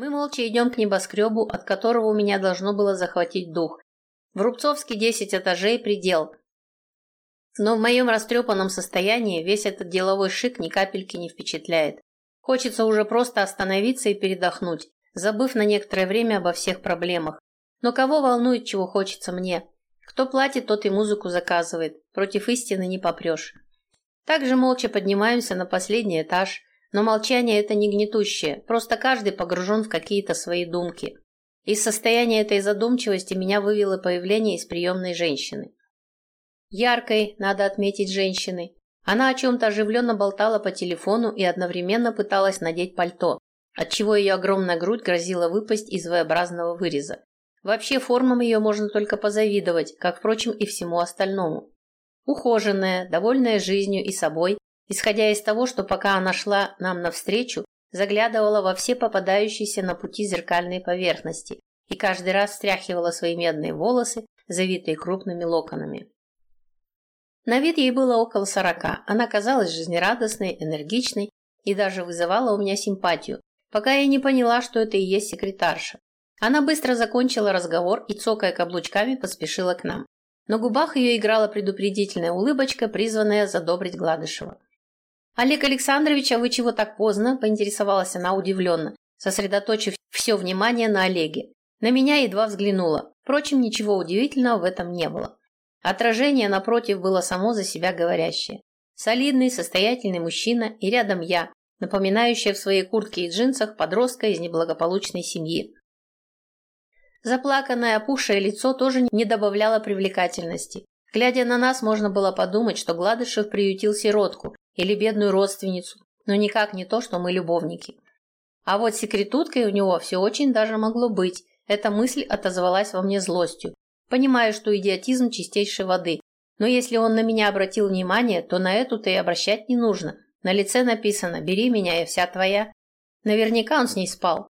Мы молча идем к небоскребу, от которого у меня должно было захватить дух. В Рубцовске 10 этажей предел. Но в моем растрепанном состоянии весь этот деловой шик ни капельки не впечатляет. Хочется уже просто остановиться и передохнуть, забыв на некоторое время обо всех проблемах. Но кого волнует, чего хочется мне? Кто платит, тот и музыку заказывает. Против истины не попрешь. Также молча поднимаемся на последний этаж, но молчание это не гнетущее, просто каждый погружен в какие-то свои думки. Из состояния этой задумчивости меня вывело появление из приемной женщины. Яркой, надо отметить, женщины. Она о чем-то оживленно болтала по телефону и одновременно пыталась надеть пальто, отчего ее огромная грудь грозила выпасть из V-образного выреза. Вообще формам ее можно только позавидовать, как, впрочем, и всему остальному. Ухоженная, довольная жизнью и собой, исходя из того, что пока она шла нам навстречу, заглядывала во все попадающиеся на пути зеркальные поверхности и каждый раз встряхивала свои медные волосы, завитые крупными локонами. На вид ей было около сорока, она казалась жизнерадостной, энергичной и даже вызывала у меня симпатию, пока я не поняла, что это и есть секретарша. Она быстро закончила разговор и, цокая каблучками, поспешила к нам. На губах ее играла предупредительная улыбочка, призванная задобрить Гладышева. «Олег Александрович, а вы чего так поздно?» – поинтересовалась она удивленно, сосредоточив все внимание на Олеге. На меня едва взглянула. Впрочем, ничего удивительного в этом не было. Отражение, напротив, было само за себя говорящее. Солидный, состоятельный мужчина и рядом я, напоминающая в своей куртке и джинсах подростка из неблагополучной семьи. Заплаканное, опухшее лицо тоже не добавляло привлекательности. Глядя на нас, можно было подумать, что Гладышев приютил сиротку, или бедную родственницу, но никак не то, что мы любовники. А вот секретуткой у него все очень даже могло быть. Эта мысль отозвалась во мне злостью. Понимаю, что идиотизм чистейшей воды. Но если он на меня обратил внимание, то на эту-то и обращать не нужно. На лице написано «Бери меня, я вся твоя». Наверняка он с ней спал.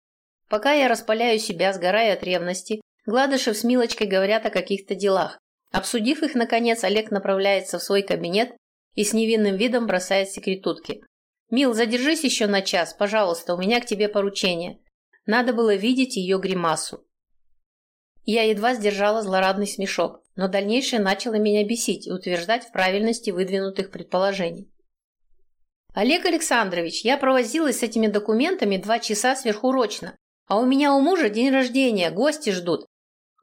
Пока я распаляю себя, сгорая от ревности, Гладышев с Милочкой говорят о каких-то делах. Обсудив их, наконец, Олег направляется в свой кабинет и с невинным видом бросает секретутки. «Мил, задержись еще на час, пожалуйста, у меня к тебе поручение». Надо было видеть ее гримасу. Я едва сдержала злорадный смешок, но дальнейшее начало меня бесить и утверждать в правильности выдвинутых предположений. «Олег Александрович, я провозилась с этими документами два часа сверхурочно, а у меня у мужа день рождения, гости ждут.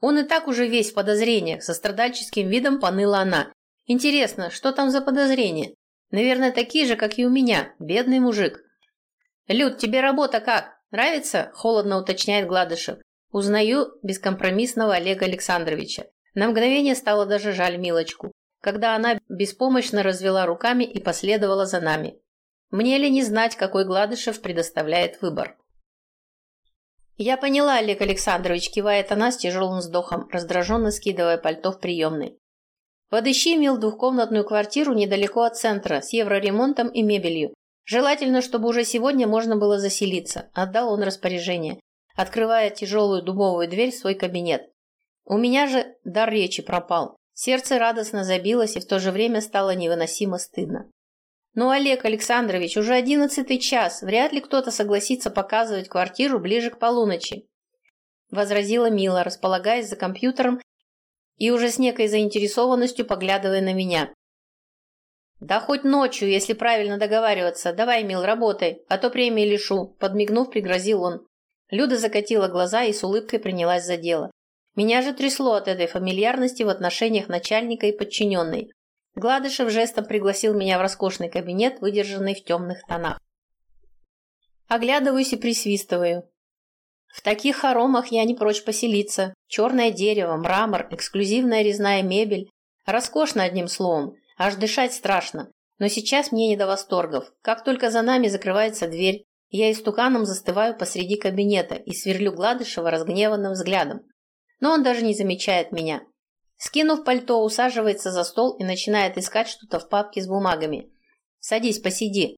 Он и так уже весь в подозрениях, со страдальческим видом поныла она, Интересно, что там за подозрения? Наверное, такие же, как и у меня. Бедный мужик. Люд, тебе работа как? Нравится? Холодно уточняет Гладышев. Узнаю бескомпромиссного Олега Александровича. На мгновение стало даже жаль Милочку, когда она беспомощно развела руками и последовала за нами. Мне ли не знать, какой Гладышев предоставляет выбор? Я поняла, Олег Александрович, кивает она с тяжелым вздохом, раздраженно скидывая пальто в приемной. Подыщи, имел двухкомнатную квартиру недалеко от центра, с евроремонтом и мебелью. Желательно, чтобы уже сегодня можно было заселиться. Отдал он распоряжение, открывая тяжелую дубовую дверь в свой кабинет. У меня же дар речи пропал. Сердце радостно забилось и в то же время стало невыносимо стыдно. «Ну, Олег Александрович, уже одиннадцатый час. Вряд ли кто-то согласится показывать квартиру ближе к полуночи», – возразила Мила, располагаясь за компьютером и уже с некой заинтересованностью поглядывая на меня. «Да хоть ночью, если правильно договариваться. Давай, мил, работай, а то премии лишу», – подмигнув, пригрозил он. Люда закатила глаза и с улыбкой принялась за дело. Меня же трясло от этой фамильярности в отношениях начальника и подчиненной. Гладышев жестом пригласил меня в роскошный кабинет, выдержанный в темных тонах. Оглядываюсь и присвистываю. В таких хоромах я не прочь поселиться. Черное дерево, мрамор, эксклюзивная резная мебель. Роскошно, одним словом. Аж дышать страшно. Но сейчас мне не до восторгов. Как только за нами закрывается дверь, я истуканом застываю посреди кабинета и сверлю Гладышева разгневанным взглядом. Но он даже не замечает меня. Скинув пальто, усаживается за стол и начинает искать что-то в папке с бумагами. «Садись, посиди.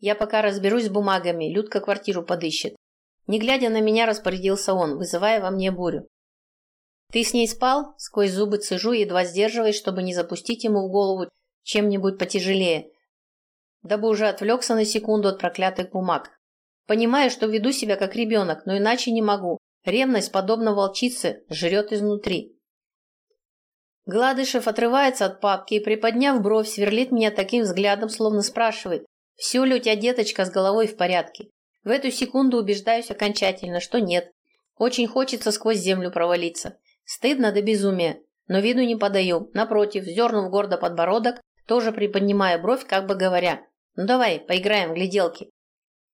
Я пока разберусь с бумагами, Людка квартиру подыщет. Не глядя на меня, распорядился он, вызывая во мне бурю. «Ты с ней спал?» Сквозь зубы цежу, едва сдерживаясь, чтобы не запустить ему в голову чем-нибудь потяжелее, дабы уже отвлекся на секунду от проклятых бумаг. Понимаю, что веду себя как ребенок, но иначе не могу. Ревность, подобно волчице, жрет изнутри. Гладышев отрывается от папки и, приподняв бровь, сверлит меня таким взглядом, словно спрашивает, все ли у тебя, деточка, с головой в порядке. В эту секунду убеждаюсь окончательно, что нет. Очень хочется сквозь землю провалиться. Стыдно до безумия, но виду не подаю. Напротив, зернув гордо подбородок, тоже приподнимая бровь, как бы говоря, «Ну давай, поиграем в гляделки».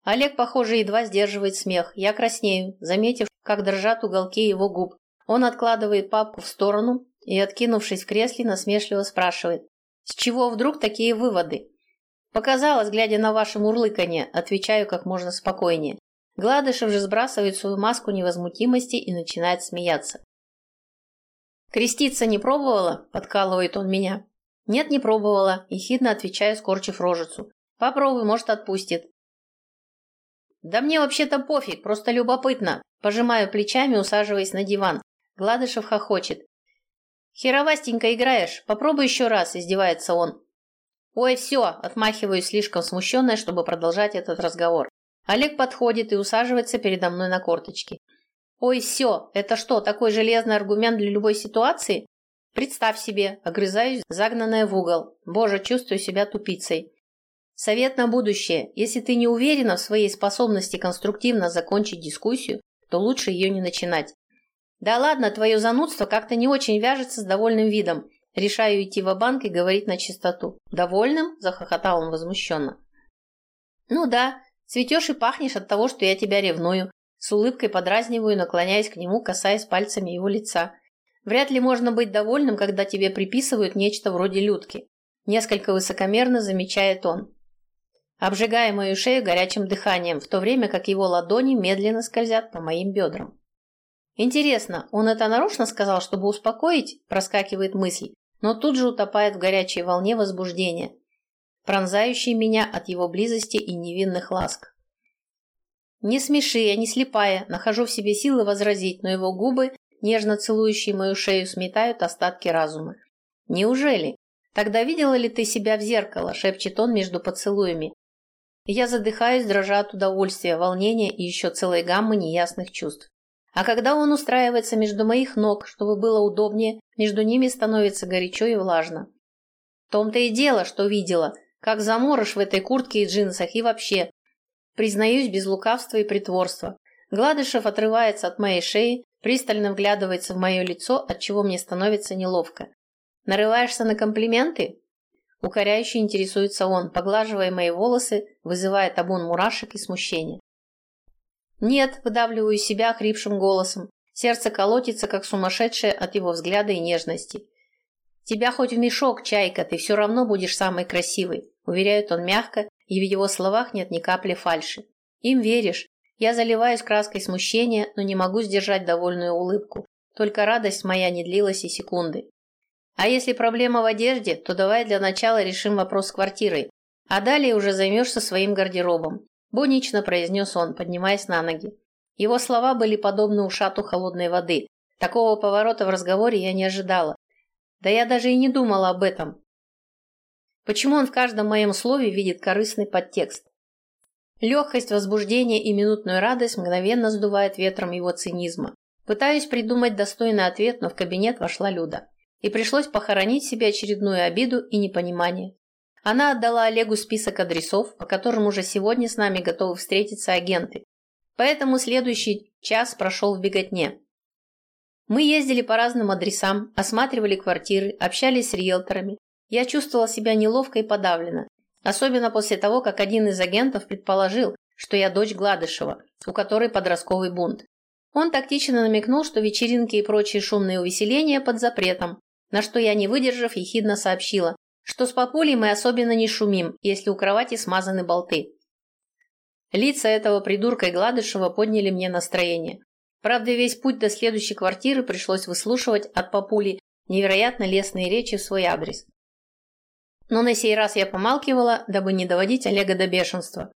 Олег, похоже, едва сдерживает смех. Я краснею, заметив, как дрожат уголки его губ. Он откладывает папку в сторону и, откинувшись в кресле, насмешливо спрашивает. «С чего вдруг такие выводы?» «Показалось, глядя на ваше мурлыканье», отвечаю как можно спокойнее. Гладышев же сбрасывает свою маску невозмутимости и начинает смеяться. «Креститься не пробовала?» – подкалывает он меня. «Нет, не пробовала», – ехидно отвечаю, скорчив рожицу. «Попробуй, может, отпустит». «Да мне вообще-то пофиг, просто любопытно». Пожимаю плечами, усаживаясь на диван. Гладышев хохочет. «Херовастенько играешь. Попробуй еще раз», – издевается он. «Ой, все!» – отмахиваюсь слишком смущенная, чтобы продолжать этот разговор. Олег подходит и усаживается передо мной на корточки. «Ой, все! Это что, такой железный аргумент для любой ситуации?» «Представь себе!» – огрызаюсь, загнанная в угол. Боже, чувствую себя тупицей. Совет на будущее. Если ты не уверена в своей способности конструктивно закончить дискуссию, то лучше ее не начинать. Да ладно, твое занудство как-то не очень вяжется с довольным видом. Решаю идти в банк и говорить на чистоту. «Довольным?» – захохотал он возмущенно. «Ну да, цветешь и пахнешь от того, что я тебя ревную». С улыбкой подразниваю, наклоняясь к нему, касаясь пальцами его лица. «Вряд ли можно быть довольным, когда тебе приписывают нечто вроде людки». Несколько высокомерно замечает он обжигая мою шею горячим дыханием, в то время как его ладони медленно скользят по моим бедрам. Интересно, он это нарочно сказал, чтобы успокоить? Проскакивает мысль, но тут же утопает в горячей волне возбуждения, пронзающей меня от его близости и невинных ласк. Не смеши, я не слепая, нахожу в себе силы возразить, но его губы, нежно целующие мою шею, сметают остатки разума. Неужели? Тогда видела ли ты себя в зеркало, шепчет он между поцелуями, я задыхаюсь, дрожа от удовольствия, волнения и еще целой гаммы неясных чувств. А когда он устраивается между моих ног, чтобы было удобнее, между ними становится горячо и влажно. В том-то и дело, что видела, как заморож в этой куртке и джинсах, и вообще. Признаюсь без лукавства и притворства. Гладышев отрывается от моей шеи, пристально вглядывается в мое лицо, от чего мне становится неловко. Нарываешься на комплименты? Укоряюще интересуется он, поглаживая мои волосы, вызывая табун мурашек и смущения. «Нет», – выдавливаю себя хрипшим голосом. Сердце колотится, как сумасшедшее от его взгляда и нежности. «Тебя хоть в мешок, чайка, ты все равно будешь самой красивой», – уверяет он мягко, и в его словах нет ни капли фальши. «Им веришь. Я заливаюсь краской смущения, но не могу сдержать довольную улыбку. Только радость моя не длилась и секунды. А если проблема в одежде, то давай для начала решим вопрос с квартирой, а далее уже займешься своим гардеробом», – буднично произнес он, поднимаясь на ноги. Его слова были подобны ушату холодной воды. Такого поворота в разговоре я не ожидала. Да я даже и не думала об этом. Почему он в каждом моем слове видит корыстный подтекст? Легкость, возбуждение и минутную радость мгновенно сдувает ветром его цинизма. Пытаюсь придумать достойный ответ, но в кабинет вошла Люда и пришлось похоронить себе очередную обиду и непонимание. Она отдала Олегу список адресов, по которым уже сегодня с нами готовы встретиться агенты. Поэтому следующий час прошел в беготне. Мы ездили по разным адресам, осматривали квартиры, общались с риэлторами. Я чувствовала себя неловко и подавленно, особенно после того, как один из агентов предположил, что я дочь Гладышева, у которой подростковый бунт. Он тактично намекнул, что вечеринки и прочие шумные увеселения под запретом, на что я, не выдержав, ехидно сообщила, что с папулей мы особенно не шумим, если у кровати смазаны болты. Лица этого придурка и Гладышева подняли мне настроение. Правда, весь путь до следующей квартиры пришлось выслушивать от папули невероятно лестные речи в свой адрес. Но на сей раз я помалкивала, дабы не доводить Олега до бешенства.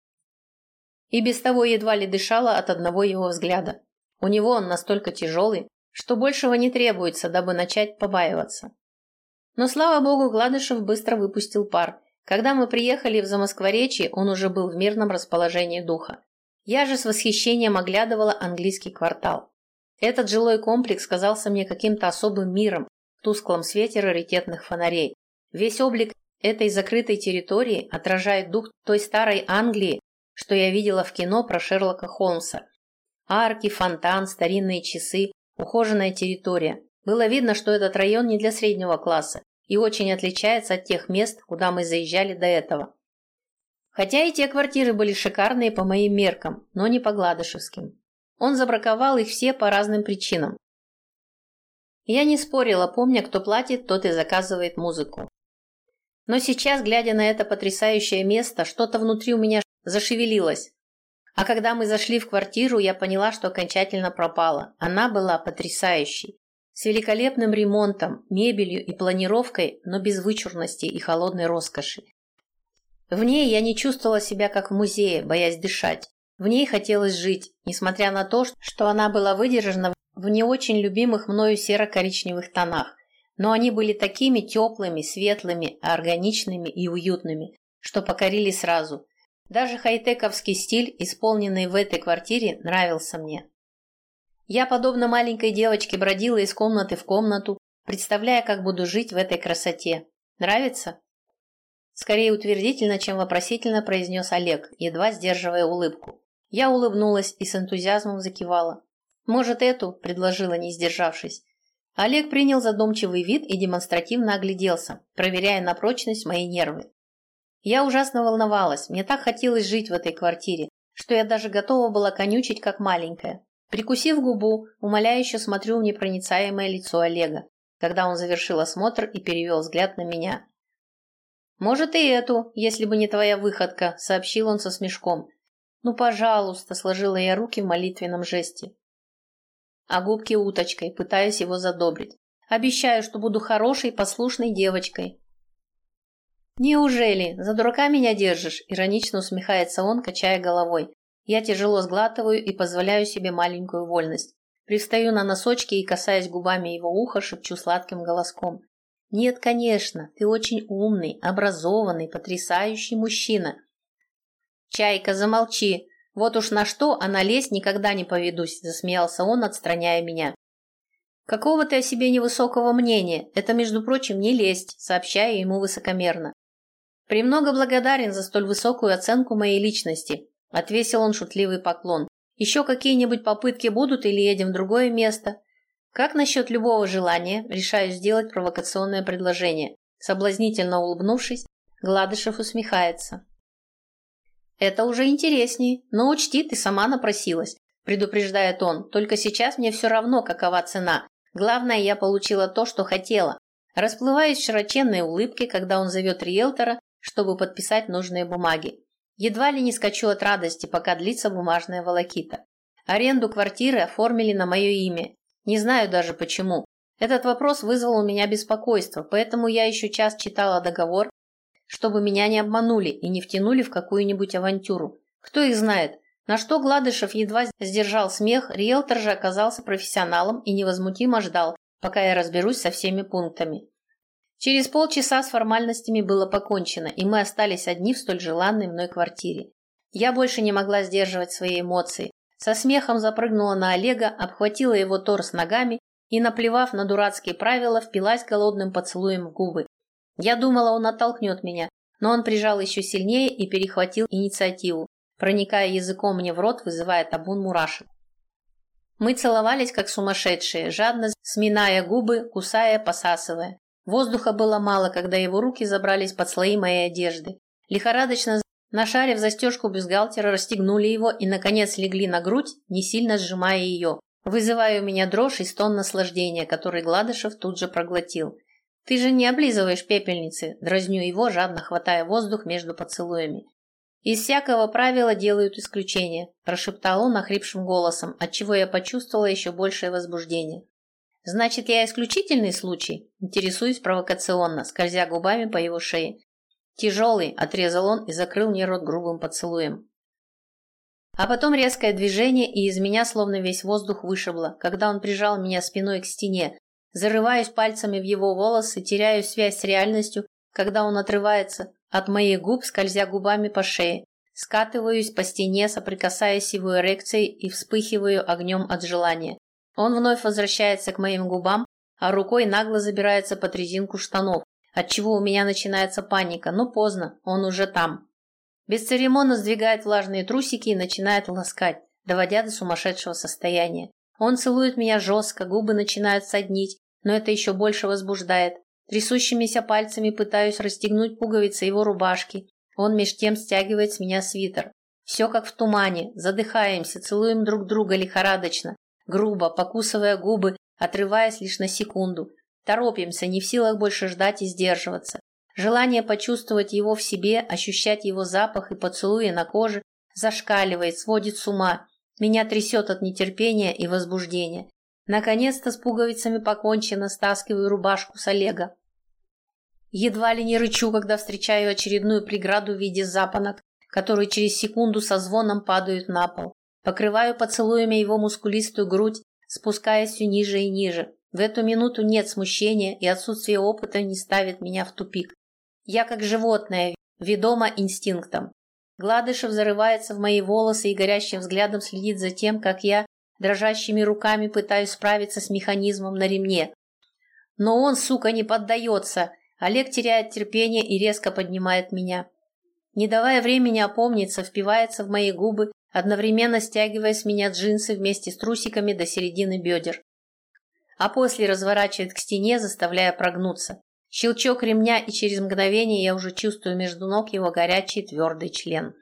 И без того едва ли дышала от одного его взгляда. У него он настолько тяжелый, что большего не требуется, дабы начать побаиваться. Но, слава богу, Гладышев быстро выпустил пар. Когда мы приехали в Замоскворечье, он уже был в мирном расположении духа. Я же с восхищением оглядывала английский квартал. Этот жилой комплекс казался мне каким-то особым миром в тусклом свете раритетных фонарей. Весь облик этой закрытой территории отражает дух той старой Англии, что я видела в кино про Шерлока Холмса. Арки, фонтан, старинные часы, ухоженная территория. Было видно, что этот район не для среднего класса и очень отличается от тех мест, куда мы заезжали до этого. Хотя и те квартиры были шикарные по моим меркам, но не по Гладышевским. Он забраковал их все по разным причинам. Я не спорила, помня, кто платит, тот и заказывает музыку. Но сейчас, глядя на это потрясающее место, что-то внутри у меня зашевелилось. А когда мы зашли в квартиру, я поняла, что окончательно пропала. Она была потрясающей. С великолепным ремонтом, мебелью и планировкой, но без вычурности и холодной роскоши. В ней я не чувствовала себя как в музее, боясь дышать. В ней хотелось жить, несмотря на то, что она была выдержана в не очень любимых мною серо-коричневых тонах. Но они были такими теплыми, светлыми, органичными и уютными, что покорили сразу. Даже хай-тековский стиль, исполненный в этой квартире, нравился мне. Я, подобно маленькой девочке, бродила из комнаты в комнату, представляя, как буду жить в этой красоте. Нравится? Скорее утвердительно, чем вопросительно произнес Олег, едва сдерживая улыбку. Я улыбнулась и с энтузиазмом закивала. «Может, эту?» – предложила, не сдержавшись. Олег принял задумчивый вид и демонстративно огляделся, проверяя на прочность мои нервы. Я ужасно волновалась, мне так хотелось жить в этой квартире, что я даже готова была конючить, как маленькая. Прикусив губу, умоляюще смотрю в непроницаемое лицо Олега, когда он завершил осмотр и перевел взгляд на меня. «Может, и эту, если бы не твоя выходка», — сообщил он со смешком. «Ну, пожалуйста», — сложила я руки в молитвенном жесте. А губки уточкой, пытаясь его задобрить. «Обещаю, что буду хорошей, послушной девочкой». «Неужели? За дурака меня держишь?» — иронично усмехается он, качая головой. Я тяжело сглатываю и позволяю себе маленькую вольность. Привстаю на носочки и, касаясь губами его уха, шепчу сладким голоском. Нет, конечно, ты очень умный, образованный, потрясающий мужчина. Чайка, замолчи. Вот уж на что, а на лезть никогда не поведусь, засмеялся он, отстраняя меня. Какого ты о себе невысокого мнения? Это, между прочим, не лесть, сообщаю ему высокомерно. Премного благодарен за столь высокую оценку моей личности, отвесил он шутливый поклон. Еще какие-нибудь попытки будут или едем в другое место? Как насчет любого желания, решаю сделать провокационное предложение. Соблазнительно улыбнувшись, Гладышев усмехается. Это уже интереснее, но учти, ты сама напросилась, предупреждает он. Только сейчас мне все равно, какова цена. Главное, я получила то, что хотела. Расплываюсь в широченной улыбке, когда он зовет риэлтора, чтобы подписать нужные бумаги. Едва ли не скачу от радости, пока длится бумажная волокита. Аренду квартиры оформили на мое имя, не знаю даже почему. Этот вопрос вызвал у меня беспокойство, поэтому я еще час читала договор, чтобы меня не обманули и не втянули в какую-нибудь авантюру. Кто их знает? На что Гладышев едва сдержал смех, риэлтор же оказался профессионалом и невозмутимо ждал, пока я разберусь со всеми пунктами. Через полчаса с формальностями было покончено, и мы остались одни в столь желанной мной квартире. Я больше не могла сдерживать свои эмоции. Со смехом запрыгнула на Олега, обхватила его торс ногами и, наплевав на дурацкие правила, впилась голодным поцелуем в губы. Я думала, он оттолкнет меня, но он прижал еще сильнее и перехватил инициативу, проникая языком мне в рот, вызывая табун мурашек. Мы целовались, как сумасшедшие, жадно сминая губы, кусая, посасывая. Воздуха было мало, когда его руки забрались под слои моей одежды. Лихорадочно Нашарив застежку бюстгальтера, расстегнули его и, наконец, легли на грудь, не сильно сжимая ее, вызывая у меня дрожь и стон наслаждения, который Гладышев тут же проглотил. «Ты же не облизываешь пепельницы», – дразню его, жадно хватая воздух между поцелуями. «Из всякого правила делают исключение», – прошептал он охрипшим голосом, отчего я почувствовала еще большее возбуждение. «Значит, я исключительный случай?» – интересуюсь провокационно, скользя губами по его шее. «Тяжелый», — отрезал он и закрыл мне рот грубым поцелуем. А потом резкое движение, и из меня словно весь воздух вышибло, когда он прижал меня спиной к стене. Зарываюсь пальцами в его волосы, теряю связь с реальностью, когда он отрывается от моих губ, скользя губами по шее. скатываюсь по стене, соприкасаясь его эрекцией и вспыхиваю огнем от желания. Он вновь возвращается к моим губам, а рукой нагло забирается под резинку штанов, отчего у меня начинается паника, но поздно, он уже там. Без церемонно сдвигает влажные трусики и начинает ласкать, доводя до сумасшедшего состояния. Он целует меня жестко, губы начинают соднить, но это еще больше возбуждает. Трясущимися пальцами пытаюсь расстегнуть пуговицы его рубашки. Он меж тем стягивает с меня свитер. Все как в тумане, задыхаемся, целуем друг друга лихорадочно, грубо, покусывая губы, отрываясь лишь на секунду. Торопимся, не в силах больше ждать и сдерживаться. Желание почувствовать его в себе, ощущать его запах и поцелуи на коже зашкаливает, сводит с ума. Меня трясет от нетерпения и возбуждения. Наконец-то с пуговицами покончено, стаскиваю рубашку с Олега. Едва ли не рычу, когда встречаю очередную преграду в виде запонок, которые через секунду со звоном падают на пол. Покрываю поцелуями его мускулистую грудь, спускаясь все ниже и ниже. В эту минуту нет смущения, и отсутствие опыта не ставит меня в тупик. Я как животное, ведомо инстинктом. Гладышев зарывается в мои волосы и горящим взглядом следит за тем, как я дрожащими руками пытаюсь справиться с механизмом на ремне. Но он, сука, не поддается. Олег теряет терпение и резко поднимает меня. Не давая времени опомниться, впивается в мои губы, одновременно стягивая с меня джинсы вместе с трусиками до середины бедер. А после разворачивает к стене, заставляя прогнуться. Щелчок ремня, и через мгновение я уже чувствую между ног его горячий твердый член.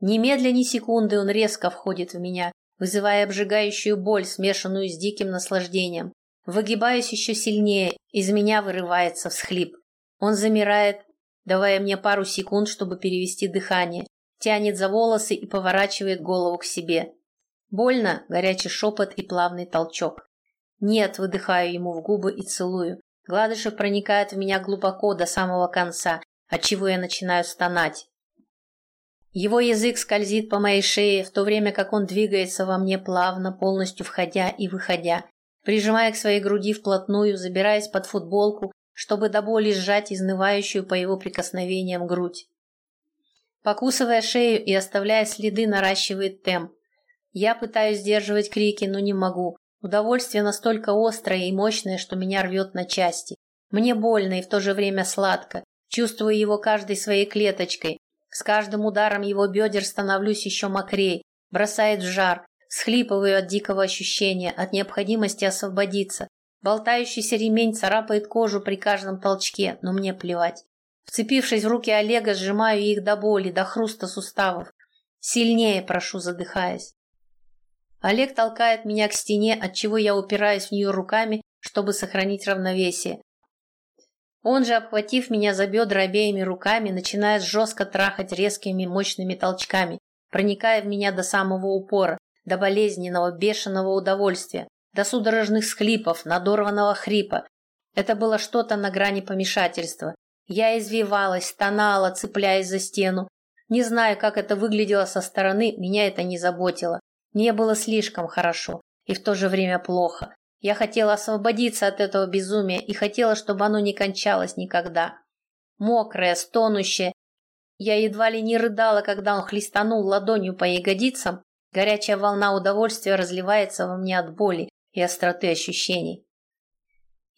Немедля ни секунды он резко входит в меня, вызывая обжигающую боль, смешанную с диким наслаждением. Выгибаюсь еще сильнее, из меня вырывается всхлип. Он замирает, давая мне пару секунд, чтобы перевести дыхание, тянет за волосы и поворачивает голову к себе. Больно, горячий шепот и плавный толчок. Нет, выдыхаю ему в губы и целую. Гладышев проникает в меня глубоко до самого конца, отчего я начинаю стонать. Его язык скользит по моей шее, в то время как он двигается во мне плавно, полностью входя и выходя, прижимая к своей груди вплотную, забираясь под футболку, чтобы до боли сжать изнывающую по его прикосновениям грудь. Покусывая шею и оставляя следы, наращивает темп. Я пытаюсь сдерживать крики, но не могу. Удовольствие настолько острое и мощное, что меня рвет на части. Мне больно и в то же время сладко. Чувствую его каждой своей клеточкой. С каждым ударом его бедер становлюсь еще мокрей, бросает в жар, схлипываю от дикого ощущения, от необходимости освободиться. Болтающийся ремень царапает кожу при каждом толчке, но мне плевать. Вцепившись в руки Олега, сжимаю их до боли, до хруста суставов. Сильнее прошу, задыхаясь. Олег толкает меня к стене, от чего я упираюсь в нее руками, чтобы сохранить равновесие. Он же, обхватив меня за бедра обеими руками, начинает жестко трахать резкими мощными толчками, проникая в меня до самого упора, до болезненного, бешеного удовольствия, до судорожных схлипов, надорванного хрипа. Это было что-то на грани помешательства. Я извивалась, стонала, цепляясь за стену. Не знаю, как это выглядело со стороны, меня это не заботило. Мне было слишком хорошо и в то же время плохо. Я хотела освободиться от этого безумия и хотела, чтобы оно не кончалось никогда. Мокрая, стонущая. Я едва ли не рыдала, когда он хлестанул ладонью по ягодицам. Горячая волна удовольствия разливается во мне от боли и остроты ощущений.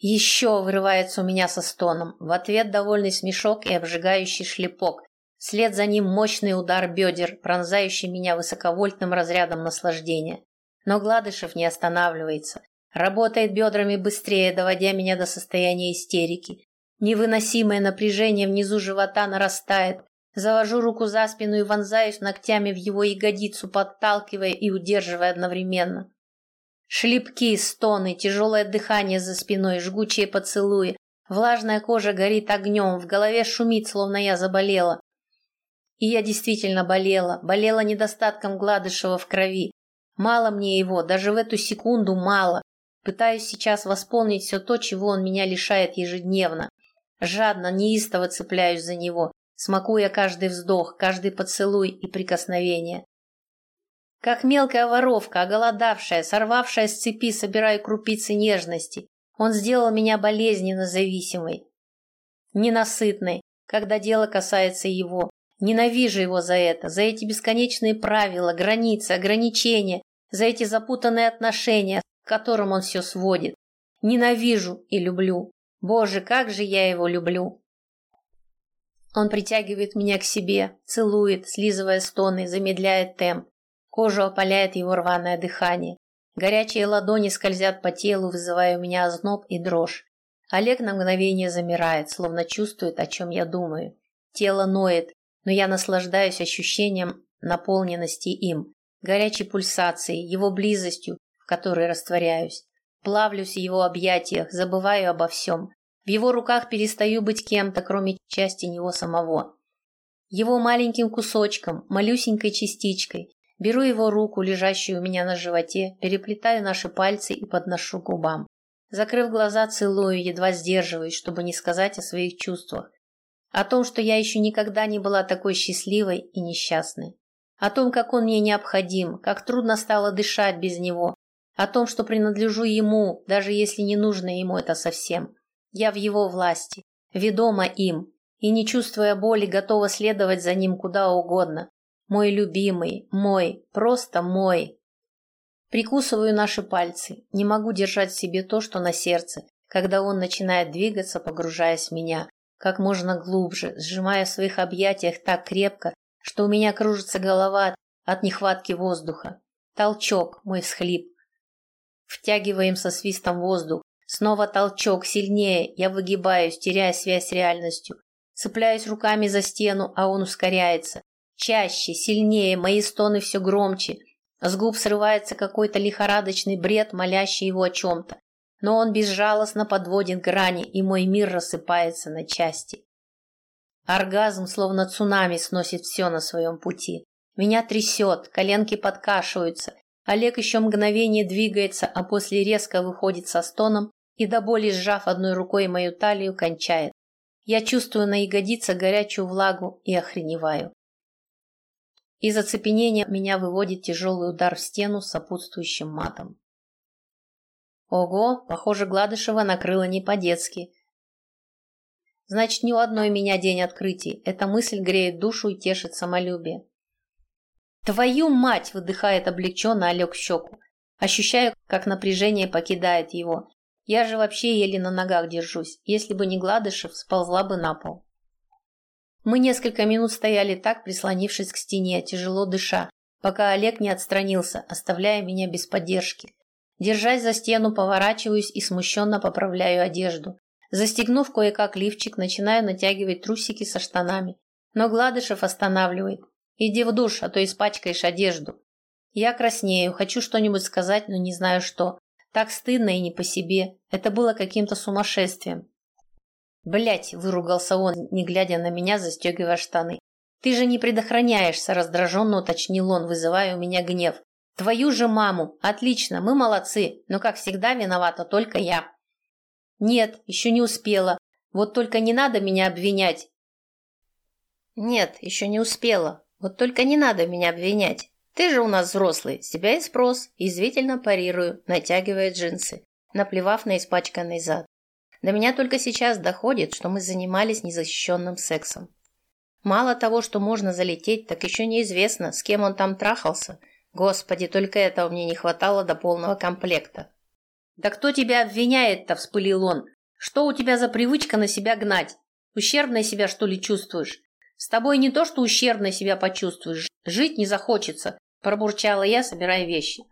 Еще вырывается у меня со стоном. В ответ довольный смешок и обжигающий шлепок. Вслед за ним мощный удар бедер, пронзающий меня высоковольтным разрядом наслаждения. Но Гладышев не останавливается. Работает бедрами быстрее, доводя меня до состояния истерики. Невыносимое напряжение внизу живота нарастает. Завожу руку за спину и вонзаюсь ногтями в его ягодицу, подталкивая и удерживая одновременно. Шлепки, стоны, тяжелое дыхание за спиной, жгучие поцелуи. Влажная кожа горит огнем, в голове шумит, словно я заболела. И я действительно болела, болела недостатком Гладышева в крови. Мало мне его, даже в эту секунду мало. Пытаюсь сейчас восполнить все то, чего он меня лишает ежедневно. Жадно, неистово цепляюсь за него, смакуя каждый вздох, каждый поцелуй и прикосновение. Как мелкая воровка, оголодавшая, сорвавшая с цепи, собираю крупицы нежности. Он сделал меня болезненно зависимой, ненасытной, когда дело касается его, Ненавижу его за это, за эти бесконечные правила, границы, ограничения, за эти запутанные отношения, к которым он все сводит. Ненавижу и люблю. Боже, как же я его люблю. Он притягивает меня к себе, целует, слизывая стоны, замедляет темп. Кожу опаляет его рваное дыхание. Горячие ладони скользят по телу, вызывая у меня озноб и дрожь. Олег на мгновение замирает, словно чувствует, о чем я думаю. Тело ноет, но я наслаждаюсь ощущением наполненности им, горячей пульсацией, его близостью, в которой растворяюсь. Плавлюсь в его объятиях, забываю обо всем. В его руках перестаю быть кем-то, кроме части него самого. Его маленьким кусочком, малюсенькой частичкой. Беру его руку, лежащую у меня на животе, переплетаю наши пальцы и подношу к губам. Закрыв глаза, целую, едва сдерживаюсь, чтобы не сказать о своих чувствах. О том, что я еще никогда не была такой счастливой и несчастной. О том, как он мне необходим, как трудно стало дышать без него. О том, что принадлежу ему, даже если не нужно ему это совсем. Я в его власти, ведома им, и, не чувствуя боли, готова следовать за ним куда угодно. Мой любимый, мой, просто мой. Прикусываю наши пальцы, не могу держать в себе то, что на сердце, когда он начинает двигаться, погружаясь в меня, как можно глубже, сжимая в своих объятиях так крепко, что у меня кружится голова от нехватки воздуха. Толчок, мой всхлип. Втягиваем со свистом воздух. Снова толчок, сильнее. Я выгибаюсь, теряя связь с реальностью. Цепляюсь руками за стену, а он ускоряется. Чаще, сильнее, мои стоны все громче. С губ срывается какой-то лихорадочный бред, молящий его о чем-то но он безжалостно подводит грани, и мой мир рассыпается на части. Оргазм, словно цунами, сносит все на своем пути. Меня трясет, коленки подкашиваются. Олег еще мгновение двигается, а после резко выходит со стоном и до боли сжав одной рукой мою талию, кончает. Я чувствую на ягодицах горячую влагу и охреневаю. Из оцепенения меня выводит тяжелый удар в стену с сопутствующим матом. Ого, похоже, Гладышева накрыла не по-детски. Значит, не у одной меня день открытий. Эта мысль греет душу и тешит самолюбие. «Твою мать!» – выдыхает облегченно Олег в щеку. Ощущаю, как напряжение покидает его. Я же вообще еле на ногах держусь. Если бы не Гладышев, сползла бы на пол. Мы несколько минут стояли так, прислонившись к стене, тяжело дыша, пока Олег не отстранился, оставляя меня без поддержки. Держась за стену, поворачиваюсь и смущенно поправляю одежду. Застегнув кое-как лифчик, начинаю натягивать трусики со штанами. Но Гладышев останавливает. «Иди в душ, а то испачкаешь одежду». Я краснею, хочу что-нибудь сказать, но не знаю что. Так стыдно и не по себе. Это было каким-то сумасшествием. Блять, выругался он, не глядя на меня, застегивая штаны. Ты же не предохраняешься, раздраженно уточнил он, вызывая у меня гнев. Твою же маму! Отлично, мы молодцы, но, как всегда, виновата только я. Нет, еще не успела. Вот только не надо меня обвинять. Нет, еще не успела. Вот только не надо меня обвинять. Ты же у нас взрослый, с тебя и спрос. Извительно парирую, натягивая джинсы, наплевав на испачканный зад. До меня только сейчас доходит, что мы занимались незащищенным сексом. Мало того, что можно залететь, так еще неизвестно, с кем он там трахался – Господи, только этого мне не хватало до полного комплекта. «Да кто тебя обвиняет-то?» – вспылил он. «Что у тебя за привычка на себя гнать? Ущербно себя, что ли, чувствуешь? С тобой не то, что ущербно себя почувствуешь, жить не захочется», – пробурчала я, собирая вещи.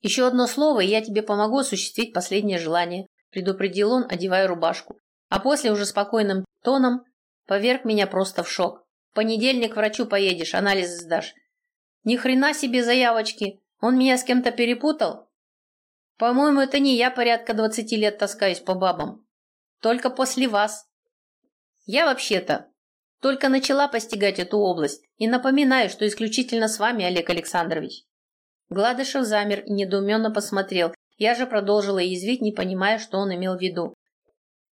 «Еще одно слово, и я тебе помогу осуществить последнее желание», – предупредил он, одевая рубашку. А после уже спокойным тоном поверг меня просто в шок. «В понедельник к врачу поедешь, анализы сдашь. Ни хрена себе заявочки. Он меня с кем-то перепутал? По-моему, это не я порядка двадцати лет таскаюсь по бабам. Только после вас. Я вообще-то только начала постигать эту область и напоминаю, что исключительно с вами, Олег Александрович. Гладышев замер и недоуменно посмотрел. Я же продолжила язвить, не понимая, что он имел в виду.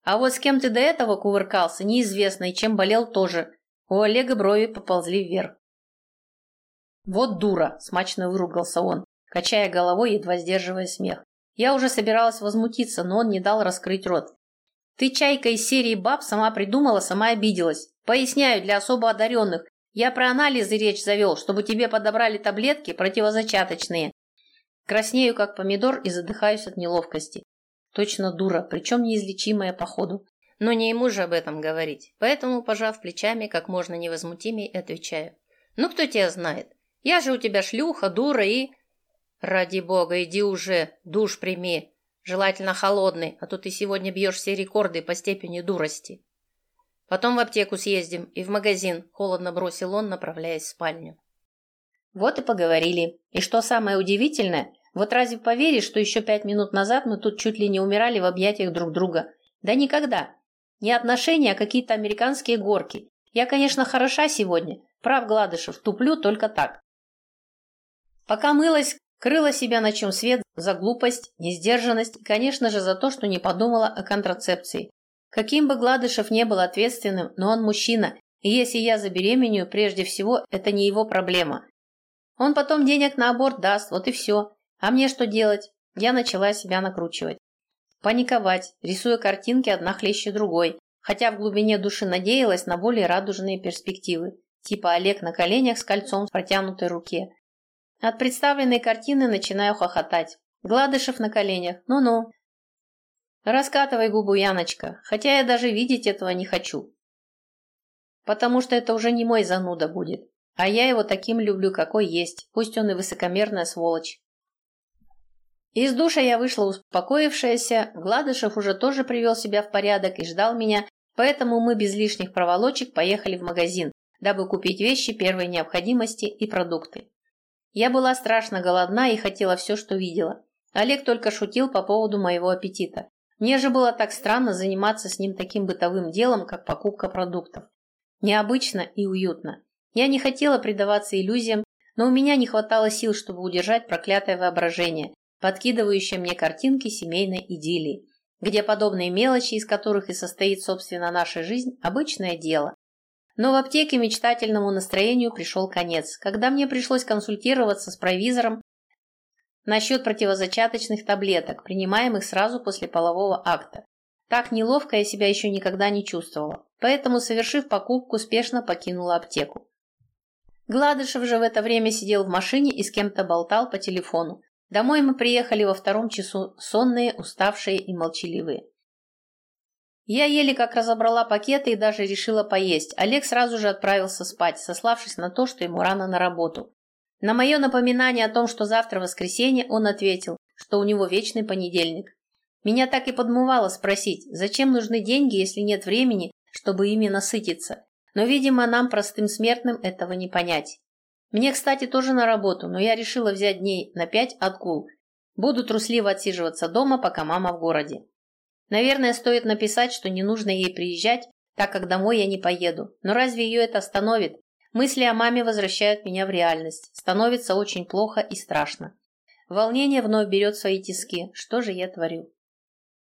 А вот с кем ты до этого кувыркался, неизвестно, и чем болел тоже. У Олега брови поползли вверх. «Вот дура!» – смачно выругался он, качая головой, едва сдерживая смех. Я уже собиралась возмутиться, но он не дал раскрыть рот. «Ты, чайка из серии баб, сама придумала, сама обиделась. Поясняю, для особо одаренных. Я про анализы речь завел, чтобы тебе подобрали таблетки противозачаточные. Краснею, как помидор, и задыхаюсь от неловкости. Точно дура, причем неизлечимая, походу. Но не ему же об этом говорить. Поэтому, пожав плечами, как можно невозмутимей, отвечаю. Ну, кто тебя знает? Я же у тебя шлюха, дура и... Ради бога, иди уже, душ прими. Желательно холодный, а то ты сегодня бьешь все рекорды по степени дурости. Потом в аптеку съездим и в магазин, холодно бросил он, направляясь в спальню. Вот и поговорили. И что самое удивительное, вот разве поверишь, что еще пять минут назад мы тут чуть ли не умирали в объятиях друг друга? Да никогда. Не отношения, а какие-то американские горки. Я, конечно, хороша сегодня. Прав Гладышев, туплю только так. Пока мылась, крыла себя на чем свет за глупость, несдержанность и, конечно же, за то, что не подумала о контрацепции. Каким бы Гладышев не был ответственным, но он мужчина, и если я забеременею, прежде всего, это не его проблема. Он потом денег на аборт даст, вот и все. А мне что делать? Я начала себя накручивать. Паниковать, рисуя картинки одна хлеще другой, хотя в глубине души надеялась на более радужные перспективы, типа Олег на коленях с кольцом в протянутой руке. От представленной картины начинаю хохотать. Гладышев на коленях, ну-ну. Раскатывай губу, Яночка, хотя я даже видеть этого не хочу. Потому что это уже не мой зануда будет, а я его таким люблю, какой есть, пусть он и высокомерная сволочь. Из душа я вышла успокоившаяся, Гладышев уже тоже привел себя в порядок и ждал меня, поэтому мы без лишних проволочек поехали в магазин, дабы купить вещи первой необходимости и продукты. Я была страшно голодна и хотела все, что видела. Олег только шутил по поводу моего аппетита. Мне же было так странно заниматься с ним таким бытовым делом, как покупка продуктов. Необычно и уютно. Я не хотела предаваться иллюзиям, но у меня не хватало сил, чтобы удержать проклятое воображение, подкидывающая мне картинки семейной идиллии, где подобные мелочи, из которых и состоит, собственно, наша жизнь, обычное дело. Но в аптеке мечтательному настроению пришел конец, когда мне пришлось консультироваться с провизором насчет противозачаточных таблеток, принимаемых сразу после полового акта. Так неловко я себя еще никогда не чувствовала, поэтому, совершив покупку, спешно покинула аптеку. Гладышев же в это время сидел в машине и с кем-то болтал по телефону, Домой мы приехали во втором часу, сонные, уставшие и молчаливые. Я еле как разобрала пакеты и даже решила поесть. Олег сразу же отправился спать, сославшись на то, что ему рано на работу. На мое напоминание о том, что завтра воскресенье, он ответил, что у него вечный понедельник. Меня так и подмывало спросить, зачем нужны деньги, если нет времени, чтобы ими насытиться. Но, видимо, нам, простым смертным, этого не понять. Мне, кстати, тоже на работу, но я решила взять дней на пять отгул. Буду трусливо отсиживаться дома, пока мама в городе. Наверное, стоит написать, что не нужно ей приезжать, так как домой я не поеду. Но разве ее это остановит? Мысли о маме возвращают меня в реальность. Становится очень плохо и страшно. Волнение вновь берет свои тиски. Что же я творю?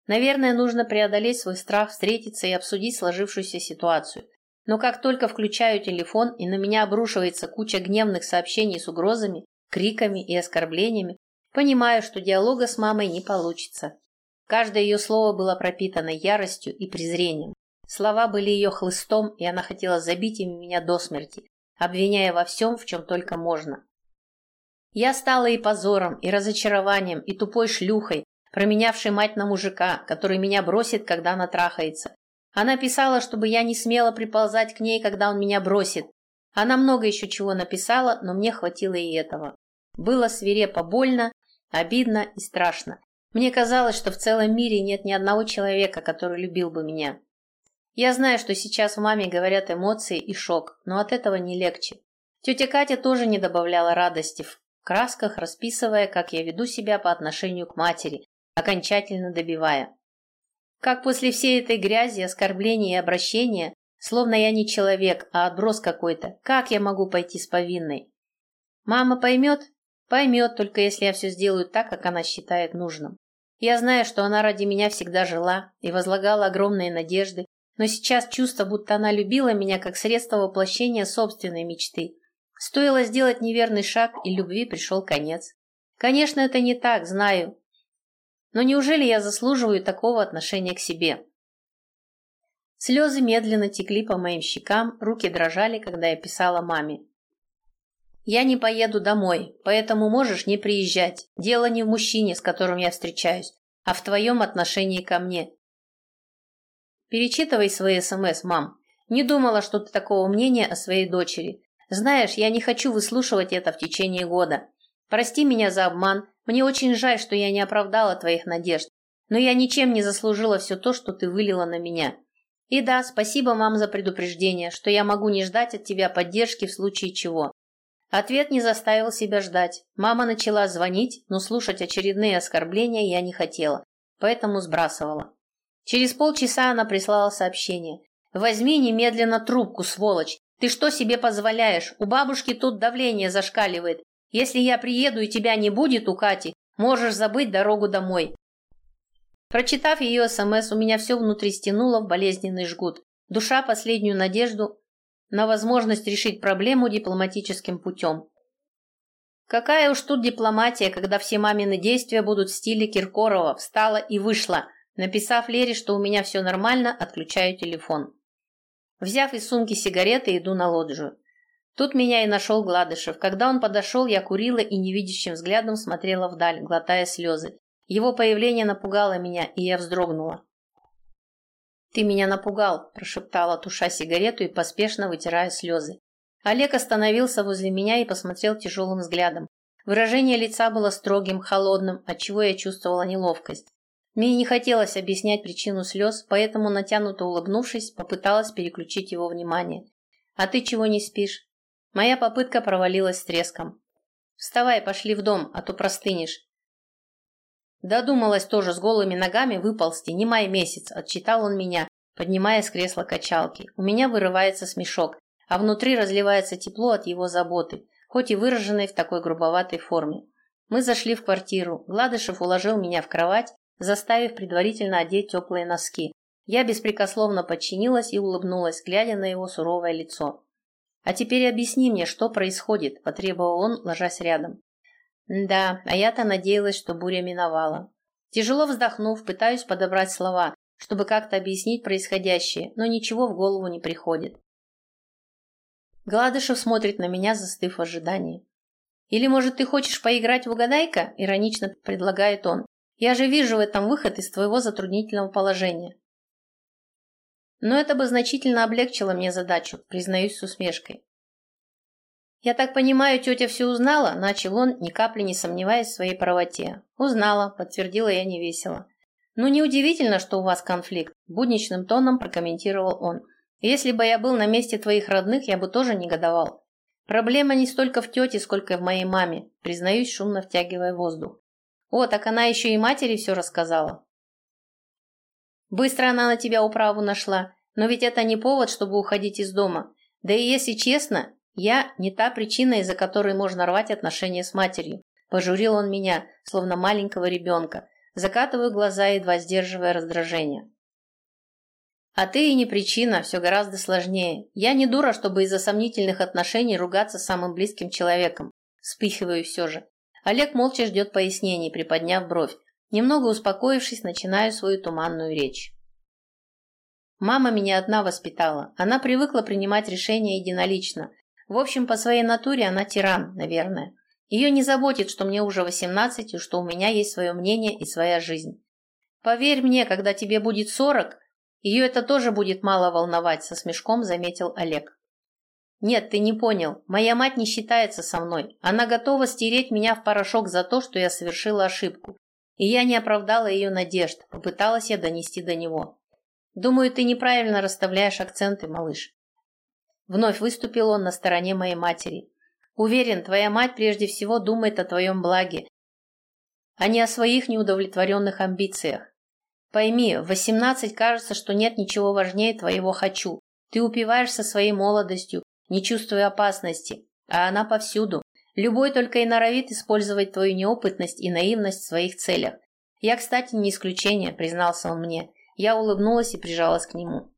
Наверное, нужно преодолеть свой страх, встретиться и обсудить сложившуюся ситуацию. Но как только включаю телефон и на меня обрушивается куча гневных сообщений с угрозами, криками и оскорблениями, понимаю, что диалога с мамой не получится. Каждое ее слово было пропитано яростью и презрением. Слова были ее хлыстом, и она хотела забить ими меня до смерти, обвиняя во всем, в чем только можно. Я стала и позором, и разочарованием, и тупой шлюхой, променявшей мать на мужика, который меня бросит, когда она трахается, она писала, чтобы я не смела приползать к ней, когда он меня бросит. Она много еще чего написала, но мне хватило и этого. Было свирепо больно, обидно и страшно. Мне казалось, что в целом мире нет ни одного человека, который любил бы меня. Я знаю, что сейчас в маме говорят эмоции и шок, но от этого не легче. Тетя Катя тоже не добавляла радости в красках, расписывая, как я веду себя по отношению к матери, окончательно добивая. Как после всей этой грязи, оскорблений и обращения, словно я не человек, а отброс какой-то, как я могу пойти с повинной? Мама поймет? Поймет, только если я все сделаю так, как она считает нужным. Я знаю, что она ради меня всегда жила и возлагала огромные надежды, но сейчас чувство, будто она любила меня как средство воплощения собственной мечты. Стоило сделать неверный шаг, и любви пришел конец. Конечно, это не так, знаю, но неужели я заслуживаю такого отношения к себе? Слезы медленно текли по моим щекам, руки дрожали, когда я писала маме. «Я не поеду домой, поэтому можешь не приезжать. Дело не в мужчине, с которым я встречаюсь, а в твоем отношении ко мне. Перечитывай свои СМС, мам. Не думала, что ты такого мнения о своей дочери. Знаешь, я не хочу выслушивать это в течение года. Прости меня за обман. Мне очень жаль, что я не оправдала твоих надежд. Но я ничем не заслужила все то, что ты вылила на меня. И да, спасибо, мам, за предупреждение, что я могу не ждать от тебя поддержки в случае чего. Ответ не заставил себя ждать. Мама начала звонить, но слушать очередные оскорбления я не хотела, поэтому сбрасывала. Через полчаса она прислала сообщение. «Возьми немедленно трубку, сволочь! Ты что себе позволяешь? У бабушки тут давление зашкаливает. Если я приеду и тебя не будет у Кати, можешь забыть дорогу домой. Прочитав ее СМС, у меня все внутри стянуло в болезненный жгут. Душа последнюю надежду на возможность решить проблему дипломатическим путем. Какая уж тут дипломатия, когда все мамины действия будут в стиле Киркорова «встала и вышла», написав Лере, что у меня все нормально, отключаю телефон. Взяв из сумки сигареты, иду на лоджию. Тут меня и нашел Гладышев. Когда он подошел, я курила и невидящим взглядом смотрела вдаль, глотая слезы. Его появление напугало меня, и я вздрогнула. «Ты меня напугал», – прошептала, туша сигарету и поспешно вытирая слезы. Олег остановился возле меня и посмотрел тяжелым взглядом. Выражение лица было строгим, холодным, отчего я чувствовала неловкость. Мне не хотелось объяснять причину слез, поэтому, натянуто улыбнувшись, попыталась переключить его внимание. «А ты чего не спишь?» Моя попытка провалилась с треском. «Вставай, пошли в дом, а то простынешь». Додумалась тоже с голыми ногами выползти, не май месяц, отчитал он меня, поднимая с кресла качалки. У меня вырывается смешок, а внутри разливается тепло от его заботы, хоть и выраженной в такой грубоватой форме. Мы зашли в квартиру. Гладышев уложил меня в кровать, заставив предварительно одеть теплые носки. Я беспрекословно подчинилась и улыбнулась, глядя на его суровое лицо. «А теперь объясни мне, что происходит», – потребовал он, ложась рядом. Да, а я-то надеялась, что буря миновала. Тяжело вздохнув, пытаюсь подобрать слова, чтобы как-то объяснить происходящее, но ничего в голову не приходит. Гладышев смотрит на меня, застыв в ожидании. «Или, может, ты хочешь поиграть в угадайка?» – иронично предлагает он. «Я же вижу в этом выход из твоего затруднительного положения». Но это бы значительно облегчило мне задачу, признаюсь с усмешкой. «Я так понимаю, тетя все узнала?» – начал он, ни капли не сомневаясь в своей правоте. «Узнала», – подтвердила я невесело. «Ну, неудивительно, что у вас конфликт», – будничным тоном прокомментировал он. «Если бы я был на месте твоих родных, я бы тоже негодовал. Проблема не столько в тете, сколько в моей маме», – признаюсь, шумно втягивая воздух. «О, так она еще и матери все рассказала». «Быстро она на тебя управу нашла, но ведь это не повод, чтобы уходить из дома. Да и если честно, я не та причина, из-за которой можно рвать отношения с матерью. Пожурил он меня, словно маленького ребенка. Закатываю глаза, едва сдерживая раздражение. А ты и не причина, все гораздо сложнее. Я не дура, чтобы из-за сомнительных отношений ругаться с самым близким человеком. Вспыхиваю все же. Олег молча ждет пояснений, приподняв бровь. Немного успокоившись, начинаю свою туманную речь. Мама меня одна воспитала. Она привыкла принимать решения единолично, в общем, по своей натуре она тиран, наверное. Ее не заботит, что мне уже 18 и что у меня есть свое мнение и своя жизнь. Поверь мне, когда тебе будет 40, ее это тоже будет мало волновать, со смешком заметил Олег. Нет, ты не понял. Моя мать не считается со мной. Она готова стереть меня в порошок за то, что я совершила ошибку. И я не оправдала ее надежд, попыталась я донести до него. Думаю, ты неправильно расставляешь акценты, малыш. Вновь выступил он на стороне моей матери. Уверен, твоя мать прежде всего думает о твоем благе, а не о своих неудовлетворенных амбициях. Пойми, в восемнадцать кажется, что нет ничего важнее твоего «хочу». Ты упиваешься своей молодостью, не чувствуя опасности, а она повсюду. Любой только и норовит использовать твою неопытность и наивность в своих целях. Я, кстати, не исключение, признался он мне. Я улыбнулась и прижалась к нему.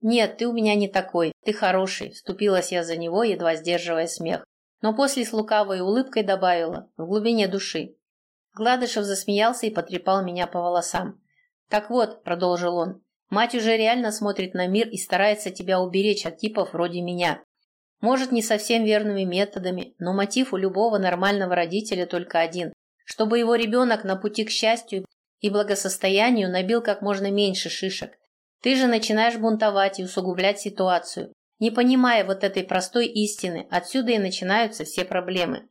«Нет, ты у меня не такой, ты хороший», – вступилась я за него, едва сдерживая смех. Но после с лукавой улыбкой добавила, в глубине души. Гладышев засмеялся и потрепал меня по волосам. «Так вот», – продолжил он, – Мать уже реально смотрит на мир и старается тебя уберечь от типов вроде меня. Может, не совсем верными методами, но мотив у любого нормального родителя только один – чтобы его ребенок на пути к счастью и благосостоянию набил как можно меньше шишек. Ты же начинаешь бунтовать и усугублять ситуацию, не понимая вот этой простой истины, отсюда и начинаются все проблемы.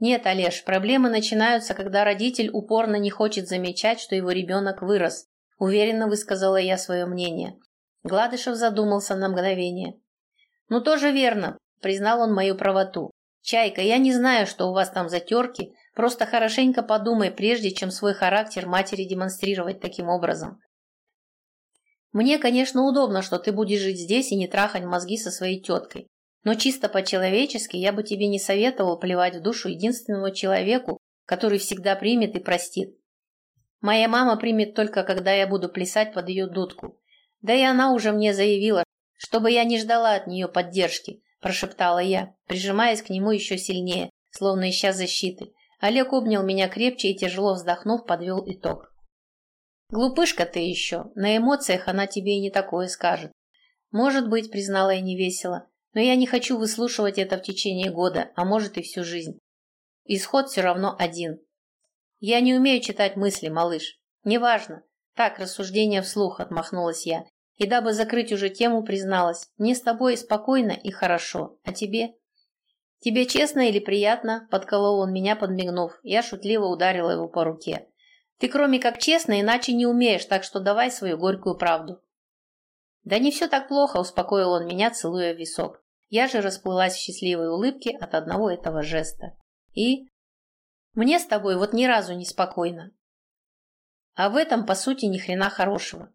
Нет, Олеж, проблемы начинаются, когда родитель упорно не хочет замечать, что его ребенок вырос. Уверенно высказала я свое мнение. Гладышев задумался на мгновение. Ну, тоже верно, признал он мою правоту. Чайка, я не знаю, что у вас там за терки, просто хорошенько подумай, прежде чем свой характер матери демонстрировать таким образом. Мне, конечно, удобно, что ты будешь жить здесь и не трахать мозги со своей теткой. Но чисто по-человечески я бы тебе не советовал плевать в душу единственному человеку, который всегда примет и простит. Моя мама примет только, когда я буду плясать под ее дудку. Да и она уже мне заявила, чтобы я не ждала от нее поддержки, прошептала я, прижимаясь к нему еще сильнее, словно ища защиты. Олег обнял меня крепче и, тяжело вздохнув, подвел итог. Глупышка ты еще, на эмоциях она тебе и не такое скажет. Может быть, признала я невесело, но я не хочу выслушивать это в течение года, а может и всю жизнь. Исход все равно один. Я не умею читать мысли, малыш. Неважно. Так, рассуждение вслух, отмахнулась я. И дабы закрыть уже тему, призналась. Мне с тобой спокойно и хорошо. А тебе? Тебе честно или приятно? Подколол он меня, подмигнув. Я шутливо ударила его по руке. Ты кроме как честно, иначе не умеешь, так что давай свою горькую правду. Да не все так плохо, успокоил он меня, целуя в висок. Я же расплылась в счастливой улыбке от одного этого жеста. И... Мне с тобой вот ни разу не спокойно. А в этом, по сути, ни хрена хорошего.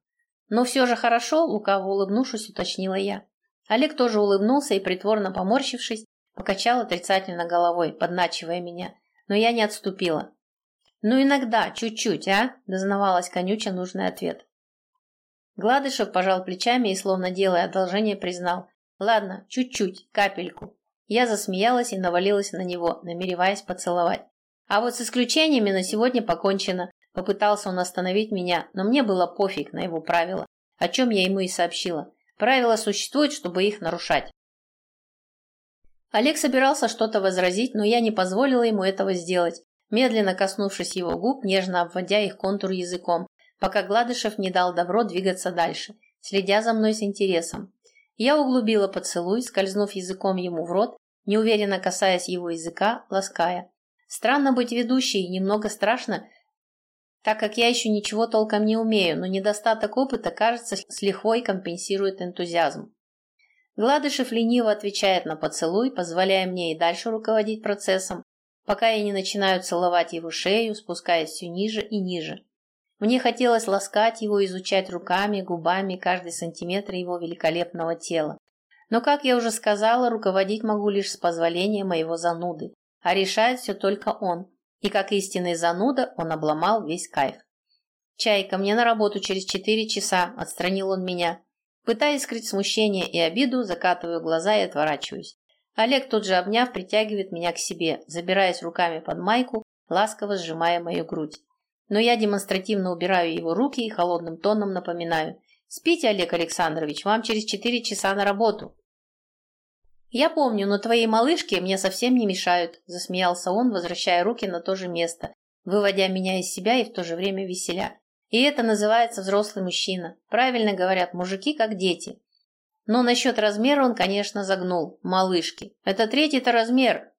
Но все же хорошо, лукаво улыбнувшись, уточнила я. Олег тоже улыбнулся и, притворно поморщившись, покачал отрицательно головой, подначивая меня. Но я не отступила. «Ну, иногда, чуть-чуть, а?» – дознавалась конюча нужный ответ. Гладышев пожал плечами и, словно делая одолжение, признал. Ладно, чуть-чуть, капельку. Я засмеялась и навалилась на него, намереваясь поцеловать. А вот с исключениями на сегодня покончено. Попытался он остановить меня, но мне было пофиг на его правила, о чем я ему и сообщила. Правила существуют, чтобы их нарушать. Олег собирался что-то возразить, но я не позволила ему этого сделать, медленно коснувшись его губ, нежно обводя их контур языком, пока Гладышев не дал добро двигаться дальше, следя за мной с интересом. Я углубила поцелуй, скользнув языком ему в рот, неуверенно касаясь его языка, лаская. Странно быть ведущей немного страшно, так как я еще ничего толком не умею, но недостаток опыта, кажется, с лихвой компенсирует энтузиазм. Гладышев лениво отвечает на поцелуй, позволяя мне и дальше руководить процессом, пока я не начинаю целовать его шею, спускаясь все ниже и ниже. Мне хотелось ласкать его, изучать руками, губами каждый сантиметр его великолепного тела. Но, как я уже сказала, руководить могу лишь с позволения моего зануды, а решает все только он. И как истинный зануда он обломал весь кайф. «Чайка, мне на работу через четыре часа», – отстранил он меня. Пытаясь скрыть смущение и обиду, закатываю глаза и отворачиваюсь. Олег тут же обняв, притягивает меня к себе, забираясь руками под майку, ласково сжимая мою грудь но я демонстративно убираю его руки и холодным тоном напоминаю. «Спите, Олег Александрович, вам через четыре часа на работу». «Я помню, но твои малышки мне совсем не мешают», – засмеялся он, возвращая руки на то же место, выводя меня из себя и в то же время веселя. И это называется взрослый мужчина. Правильно говорят, мужики как дети. Но насчет размера он, конечно, загнул. Малышки. Это третий-то размер,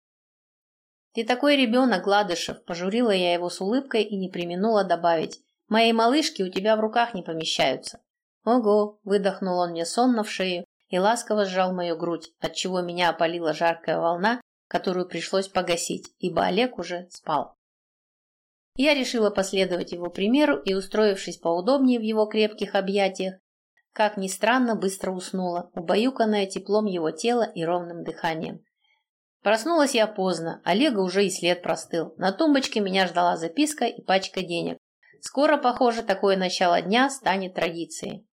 «Ты такой ребенок, Гладышев!» – пожурила я его с улыбкой и не применула добавить. «Мои малышки у тебя в руках не помещаются». «Ого!» – выдохнул он мне сонно в шею и ласково сжал мою грудь, отчего меня опалила жаркая волна, которую пришлось погасить, ибо Олег уже спал. Я решила последовать его примеру и, устроившись поудобнее в его крепких объятиях, как ни странно, быстро уснула, убаюканная теплом его тела и ровным дыханием. Проснулась я поздно, Олега уже и след простыл. На тумбочке меня ждала записка и пачка денег. Скоро, похоже, такое начало дня станет традицией.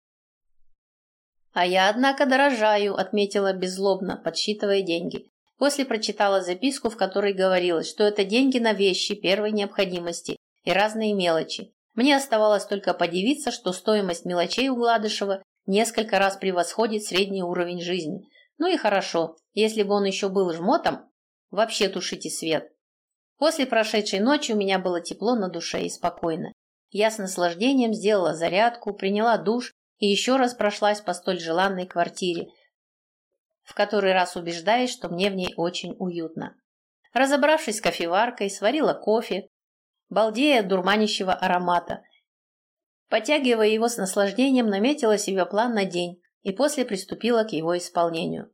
«А я, однако, дорожаю», — отметила беззлобно, подсчитывая деньги. После прочитала записку, в которой говорилось, что это деньги на вещи первой необходимости и разные мелочи. Мне оставалось только подивиться, что стоимость мелочей у Гладышева несколько раз превосходит средний уровень жизни. Ну и хорошо, если бы он еще был жмотом, вообще тушите свет. После прошедшей ночи у меня было тепло на душе и спокойно. Я с наслаждением сделала зарядку, приняла душ и еще раз прошлась по столь желанной квартире, в который раз убеждаясь, что мне в ней очень уютно. Разобравшись с кофеваркой, сварила кофе, балдея дурманящего аромата. Потягивая его с наслаждением, наметила себе план на день и после приступила к его исполнению.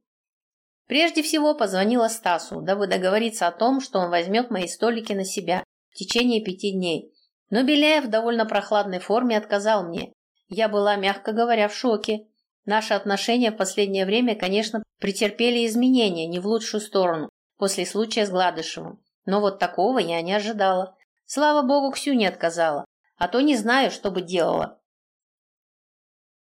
Прежде всего позвонила Стасу, дабы договориться о том, что он возьмет мои столики на себя в течение пяти дней. Но Беляев в довольно прохладной форме отказал мне. Я была, мягко говоря, в шоке. Наши отношения в последнее время, конечно, претерпели изменения не в лучшую сторону после случая с Гладышевым. Но вот такого я не ожидала. Слава богу, Ксю не отказала, а то не знаю, что бы делала.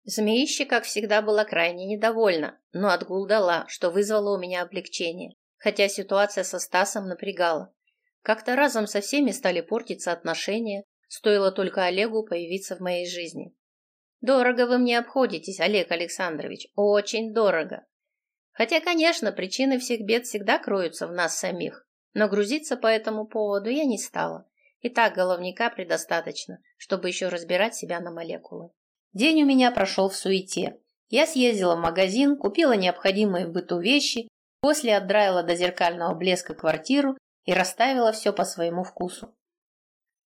Змеище, как всегда, была крайне недовольна, но отгул дала, что вызвало у меня облегчение, хотя ситуация со Стасом напрягала. Как-то разом со всеми стали портиться отношения, стоило только Олегу появиться в моей жизни. Дорого вы мне обходитесь, Олег Александрович, очень дорого. Хотя, конечно, причины всех бед всегда кроются в нас самих, но грузиться по этому поводу я не стала. И так головника предостаточно, чтобы еще разбирать себя на молекулы. День у меня прошел в суете. Я съездила в магазин, купила необходимые в быту вещи, после отдраила до зеркального блеска квартиру и расставила все по своему вкусу.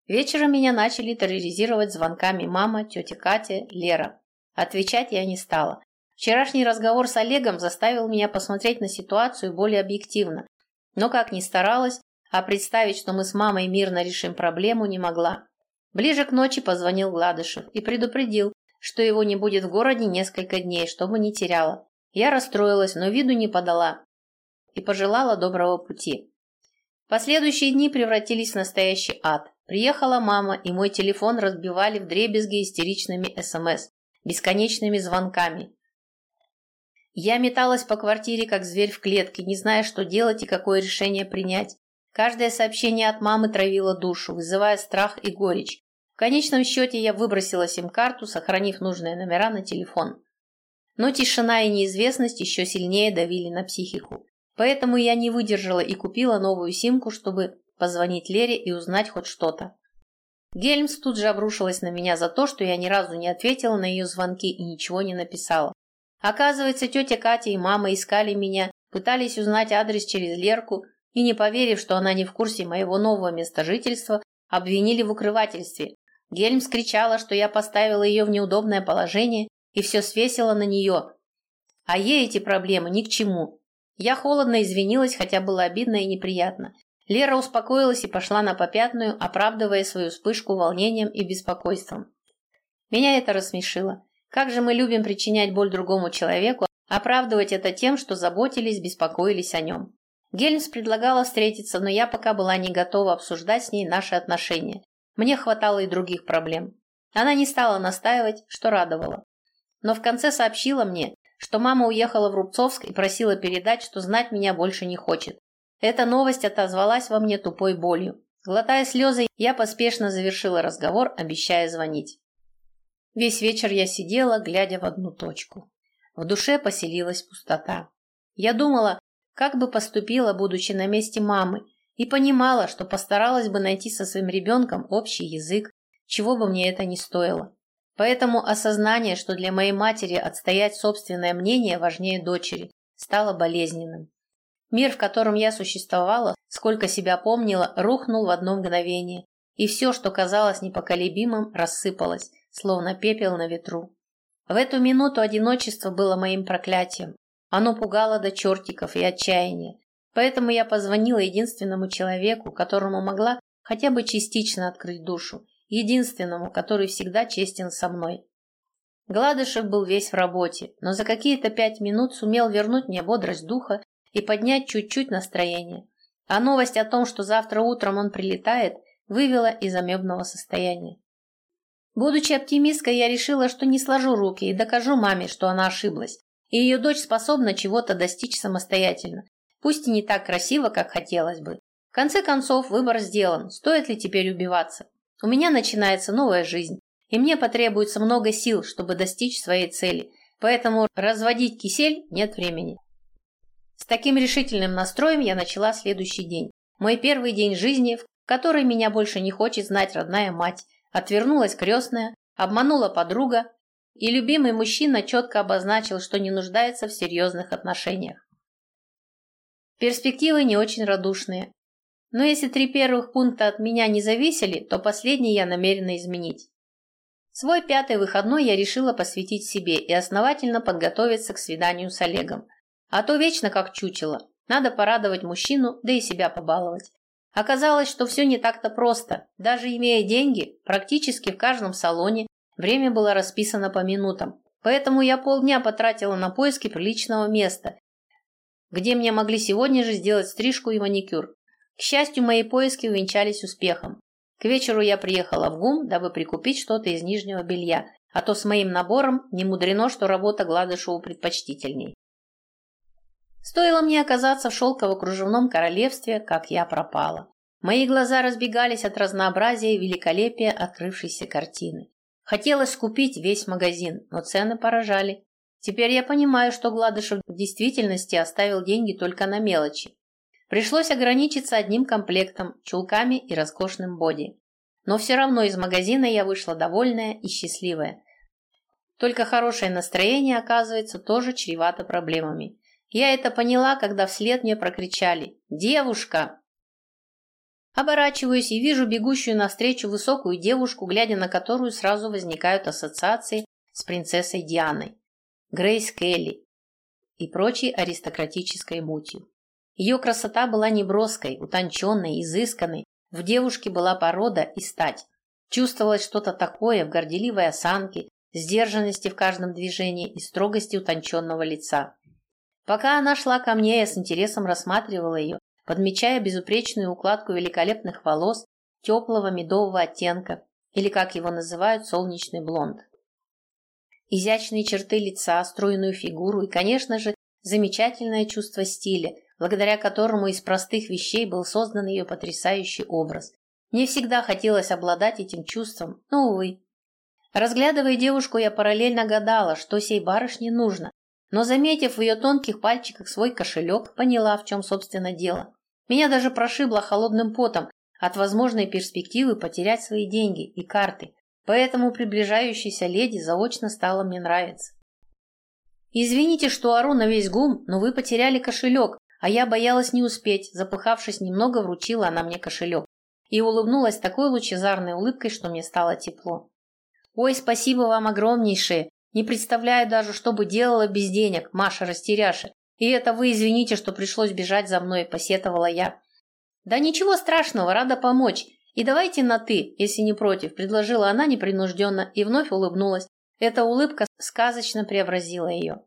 Вечером меня начали терроризировать звонками мама, тетя Катя, Лера. Отвечать я не стала. Вчерашний разговор с Олегом заставил меня посмотреть на ситуацию более объективно. Но как ни старалась, а представить, что мы с мамой мирно решим проблему, не могла. Ближе к ночи позвонил Гладышев и предупредил, что его не будет в городе несколько дней, чтобы не теряла. Я расстроилась, но виду не подала и пожелала доброго пути. Последующие дни превратились в настоящий ад. Приехала мама, и мой телефон разбивали в дребезги истеричными СМС, бесконечными звонками. Я металась по квартире, как зверь в клетке, не зная, что делать и какое решение принять. Каждое сообщение от мамы травило душу, вызывая страх и горечь конечном счете я выбросила сим-карту, сохранив нужные номера на телефон. Но тишина и неизвестность еще сильнее давили на психику. Поэтому я не выдержала и купила новую симку, чтобы позвонить Лере и узнать хоть что-то. Гельмс тут же обрушилась на меня за то, что я ни разу не ответила на ее звонки и ничего не написала. Оказывается, тетя Катя и мама искали меня, пытались узнать адрес через Лерку и, не поверив, что она не в курсе моего нового места жительства, обвинили в укрывательстве, Гельмс кричала, что я поставила ее в неудобное положение и все свесила на нее. А ей эти проблемы ни к чему. Я холодно извинилась, хотя было обидно и неприятно. Лера успокоилась и пошла на попятную, оправдывая свою вспышку волнением и беспокойством. Меня это рассмешило. Как же мы любим причинять боль другому человеку, оправдывать это тем, что заботились, беспокоились о нем. Гельмс предлагала встретиться, но я пока была не готова обсуждать с ней наши отношения. Мне хватало и других проблем. Она не стала настаивать, что радовало. Но в конце сообщила мне, что мама уехала в Рубцовск и просила передать, что знать меня больше не хочет. Эта новость отозвалась во мне тупой болью. Глотая слезы, я поспешно завершила разговор, обещая звонить. Весь вечер я сидела, глядя в одну точку. В душе поселилась пустота. Я думала, как бы поступила, будучи на месте мамы, и понимала, что постаралась бы найти со своим ребенком общий язык, чего бы мне это ни стоило. Поэтому осознание, что для моей матери отстоять собственное мнение важнее дочери, стало болезненным. Мир, в котором я существовала, сколько себя помнила, рухнул в одно мгновение, и все, что казалось непоколебимым, рассыпалось, словно пепел на ветру. В эту минуту одиночество было моим проклятием. Оно пугало до чертиков и отчаяния, Поэтому я позвонила единственному человеку, которому могла хотя бы частично открыть душу, единственному, который всегда честен со мной. Гладышев был весь в работе, но за какие-то пять минут сумел вернуть мне бодрость духа и поднять чуть-чуть настроение. А новость о том, что завтра утром он прилетает, вывела из амебного состояния. Будучи оптимисткой, я решила, что не сложу руки и докажу маме, что она ошиблась, и ее дочь способна чего-то достичь самостоятельно, Пусть и не так красиво, как хотелось бы. В конце концов, выбор сделан. Стоит ли теперь убиваться? У меня начинается новая жизнь, и мне потребуется много сил, чтобы достичь своей цели, поэтому разводить кисель нет времени. С таким решительным настроем я начала следующий день. Мой первый день жизни, в который меня больше не хочет знать родная мать. Отвернулась крестная, обманула подруга, и любимый мужчина четко обозначил, что не нуждается в серьезных отношениях. Перспективы не очень радушные. Но если три первых пункта от меня не зависели, то последний я намерена изменить. Свой пятый выходной я решила посвятить себе и основательно подготовиться к свиданию с Олегом. А то вечно как чучело. Надо порадовать мужчину, да и себя побаловать. Оказалось, что все не так-то просто. Даже имея деньги, практически в каждом салоне время было расписано по минутам. Поэтому я полдня потратила на поиски приличного места, где мне могли сегодня же сделать стрижку и маникюр. К счастью, мои поиски увенчались успехом. К вечеру я приехала в ГУМ, дабы прикупить что-то из нижнего белья, а то с моим набором не мудрено, что работа Гладышеву предпочтительней. Стоило мне оказаться в шелково-кружевном королевстве, как я пропала. Мои глаза разбегались от разнообразия и великолепия открывшейся картины. Хотелось купить весь магазин, но цены поражали. Теперь я понимаю, что Гладышев в действительности оставил деньги только на мелочи. Пришлось ограничиться одним комплектом, чулками и роскошным боди. Но все равно из магазина я вышла довольная и счастливая. Только хорошее настроение, оказывается, тоже чревато проблемами. Я это поняла, когда вслед мне прокричали «Девушка!». Оборачиваюсь и вижу бегущую навстречу высокую девушку, глядя на которую сразу возникают ассоциации с принцессой Дианой, Грейс Келли и прочей аристократической мутью. Ее красота была неброской, утонченной, изысканной, в девушке была порода и стать. Чувствовалось что-то такое в горделивой осанке, сдержанности в каждом движении и строгости утонченного лица. Пока она шла ко мне, я с интересом рассматривала ее, подмечая безупречную укладку великолепных волос теплого медового оттенка, или, как его называют, солнечный блонд. Изящные черты лица, стройную фигуру и, конечно же, замечательное чувство стиля, благодаря которому из простых вещей был создан ее потрясающий образ. Мне всегда хотелось обладать этим чувством, но, увы. Разглядывая девушку, я параллельно гадала, что сей барышне нужно, но, заметив в ее тонких пальчиках свой кошелек, поняла, в чем, собственно, дело. Меня даже прошибло холодным потом от возможной перспективы потерять свои деньги и карты, поэтому приближающаяся леди заочно стала мне нравиться. «Извините, что ору на весь гум, но вы потеряли кошелек, а я боялась не успеть», запыхавшись немного, вручила она мне кошелек и улыбнулась такой лучезарной улыбкой, что мне стало тепло. «Ой, спасибо вам огромнейшее! Не представляю даже, что бы делала без денег, Маша растеряша. И это вы извините, что пришлось бежать за мной, посетовала я. Да ничего страшного, рада помочь. И давайте на «ты», если не против, предложила она непринужденно и вновь улыбнулась. Эта улыбка сказочно преобразила ее.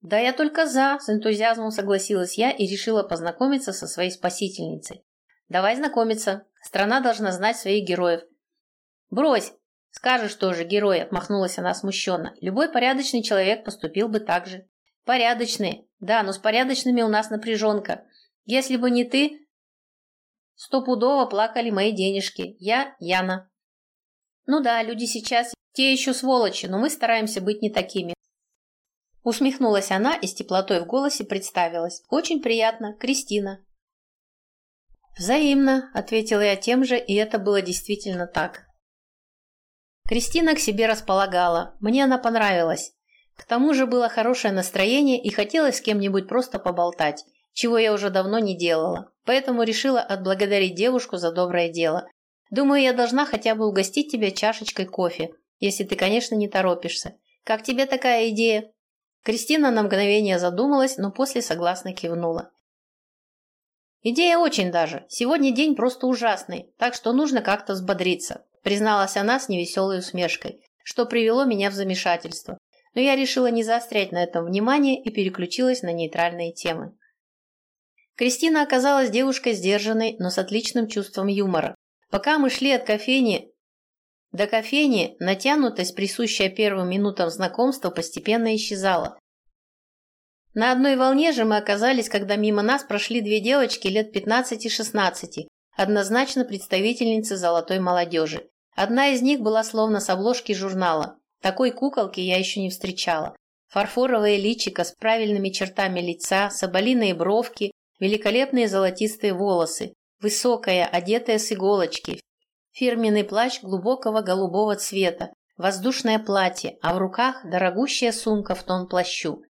«Да я только за», – с энтузиазмом согласилась я и решила познакомиться со своей спасительницей. «Давай знакомиться. Страна должна знать своих героев». «Брось, Скажешь тоже, герой, отмахнулась она смущенно. Любой порядочный человек поступил бы так же. Порядочные. Да, но с порядочными у нас напряженка. Если бы не ты, стопудово плакали мои денежки. Я Яна. Ну да, люди сейчас те еще сволочи, но мы стараемся быть не такими. Усмехнулась она и с теплотой в голосе представилась. Очень приятно, Кристина. Взаимно, ответила я тем же, и это было действительно так. Кристина к себе располагала, мне она понравилась. К тому же было хорошее настроение и хотелось с кем-нибудь просто поболтать, чего я уже давно не делала. Поэтому решила отблагодарить девушку за доброе дело. Думаю, я должна хотя бы угостить тебя чашечкой кофе, если ты, конечно, не торопишься. Как тебе такая идея? Кристина на мгновение задумалась, но после согласно кивнула. Идея очень даже. Сегодня день просто ужасный, так что нужно как-то взбодриться призналась она с невеселой усмешкой, что привело меня в замешательство. Но я решила не заострять на этом внимание и переключилась на нейтральные темы. Кристина оказалась девушкой сдержанной, но с отличным чувством юмора. Пока мы шли от кофейни до кофейни, натянутость, присущая первым минутам знакомства, постепенно исчезала. На одной волне же мы оказались, когда мимо нас прошли две девочки лет 15 и 16, однозначно представительницы золотой молодежи. Одна из них была словно с обложки журнала. Такой куколки я еще не встречала. Фарфоровое личико с правильными чертами лица, соболиные бровки, великолепные золотистые волосы, высокая, одетая с иголочки, фирменный плащ глубокого голубого цвета, воздушное платье, а в руках дорогущая сумка в тон плащу.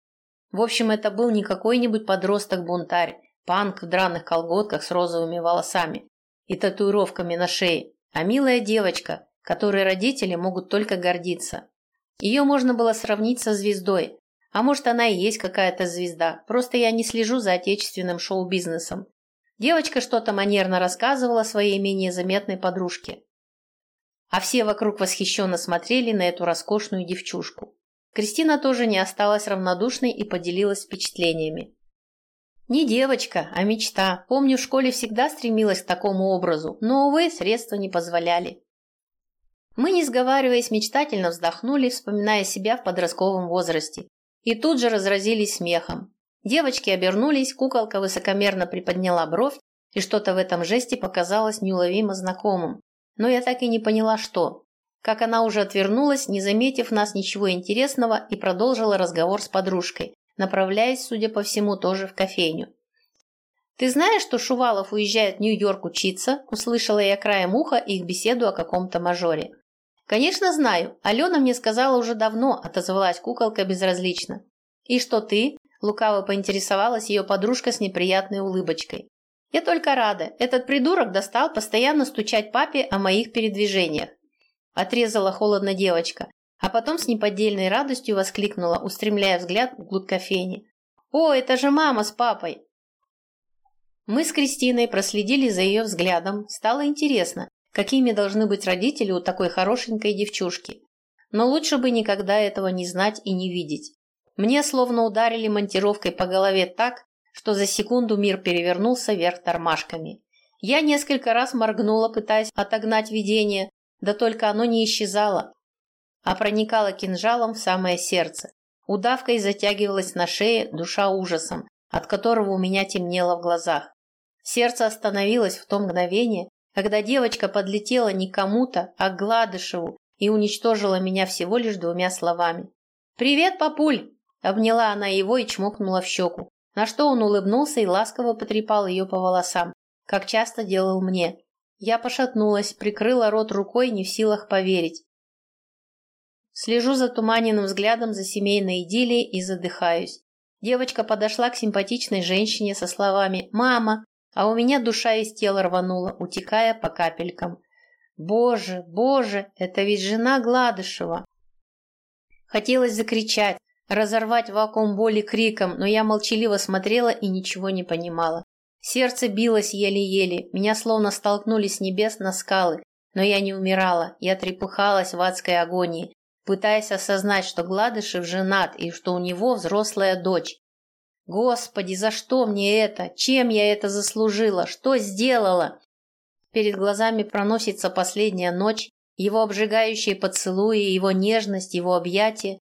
В общем, это был не какой-нибудь подросток-бунтарь, панк в драных колготках с розовыми волосами и татуировками на шее, а милая девочка, которой родители могут только гордиться. Ее можно было сравнить со звездой, а может она и есть какая-то звезда, просто я не слежу за отечественным шоу-бизнесом. Девочка что-то манерно рассказывала своей менее заметной подружке. А все вокруг восхищенно смотрели на эту роскошную девчушку. Кристина тоже не осталась равнодушной и поделилась впечатлениями. Не девочка, а мечта. Помню, в школе всегда стремилась к такому образу, но, увы, средства не позволяли. Мы, не сговариваясь, мечтательно вздохнули, вспоминая себя в подростковом возрасте. И тут же разразились смехом. Девочки обернулись, куколка высокомерно приподняла бровь, и что-то в этом жесте показалось неуловимо знакомым. Но я так и не поняла, что. Как она уже отвернулась, не заметив нас ничего интересного, и продолжила разговор с подружкой, направляясь, судя по всему, тоже в кофейню. «Ты знаешь, что Шувалов уезжает в Нью-Йорк учиться?» – услышала я краем уха их беседу о каком-то мажоре. «Конечно знаю. Алена мне сказала уже давно», – отозвалась куколка безразлично. «И что ты?» – лукаво поинтересовалась ее подружка с неприятной улыбочкой. «Я только рада. Этот придурок достал постоянно стучать папе о моих передвижениях». Отрезала холодно девочка а потом с неподдельной радостью воскликнула, устремляя взгляд вглубь кофейни. «О, это же мама с папой!» Мы с Кристиной проследили за ее взглядом. Стало интересно, какими должны быть родители у такой хорошенькой девчушки. Но лучше бы никогда этого не знать и не видеть. Мне словно ударили монтировкой по голове так, что за секунду мир перевернулся вверх тормашками. Я несколько раз моргнула, пытаясь отогнать видение, да только оно не исчезало, а проникала кинжалом в самое сердце. Удавкой затягивалась на шее душа ужасом, от которого у меня темнело в глазах. Сердце остановилось в то мгновение, когда девочка подлетела не кому-то, а к Гладышеву и уничтожила меня всего лишь двумя словами. «Привет, папуль!» – обняла она его и чмокнула в щеку, на что он улыбнулся и ласково потрепал ее по волосам, как часто делал мне. Я пошатнулась, прикрыла рот рукой, не в силах поверить. Слежу за туманенным взглядом за семейной идиллией и задыхаюсь. Девочка подошла к симпатичной женщине со словами «Мама!», а у меня душа из тела рванула, утекая по капелькам. «Боже, боже, это ведь жена Гладышева!» Хотелось закричать, разорвать вакуум боли криком, но я молчаливо смотрела и ничего не понимала. Сердце билось еле-еле, меня словно столкнули с небес на скалы, но я не умирала, я трепыхалась в адской агонии, пытаясь осознать, что Гладышев женат и что у него взрослая дочь. Господи, за что мне это? Чем я это заслужила? Что сделала? Перед глазами проносится последняя ночь, его обжигающие поцелуи, его нежность, его объятия.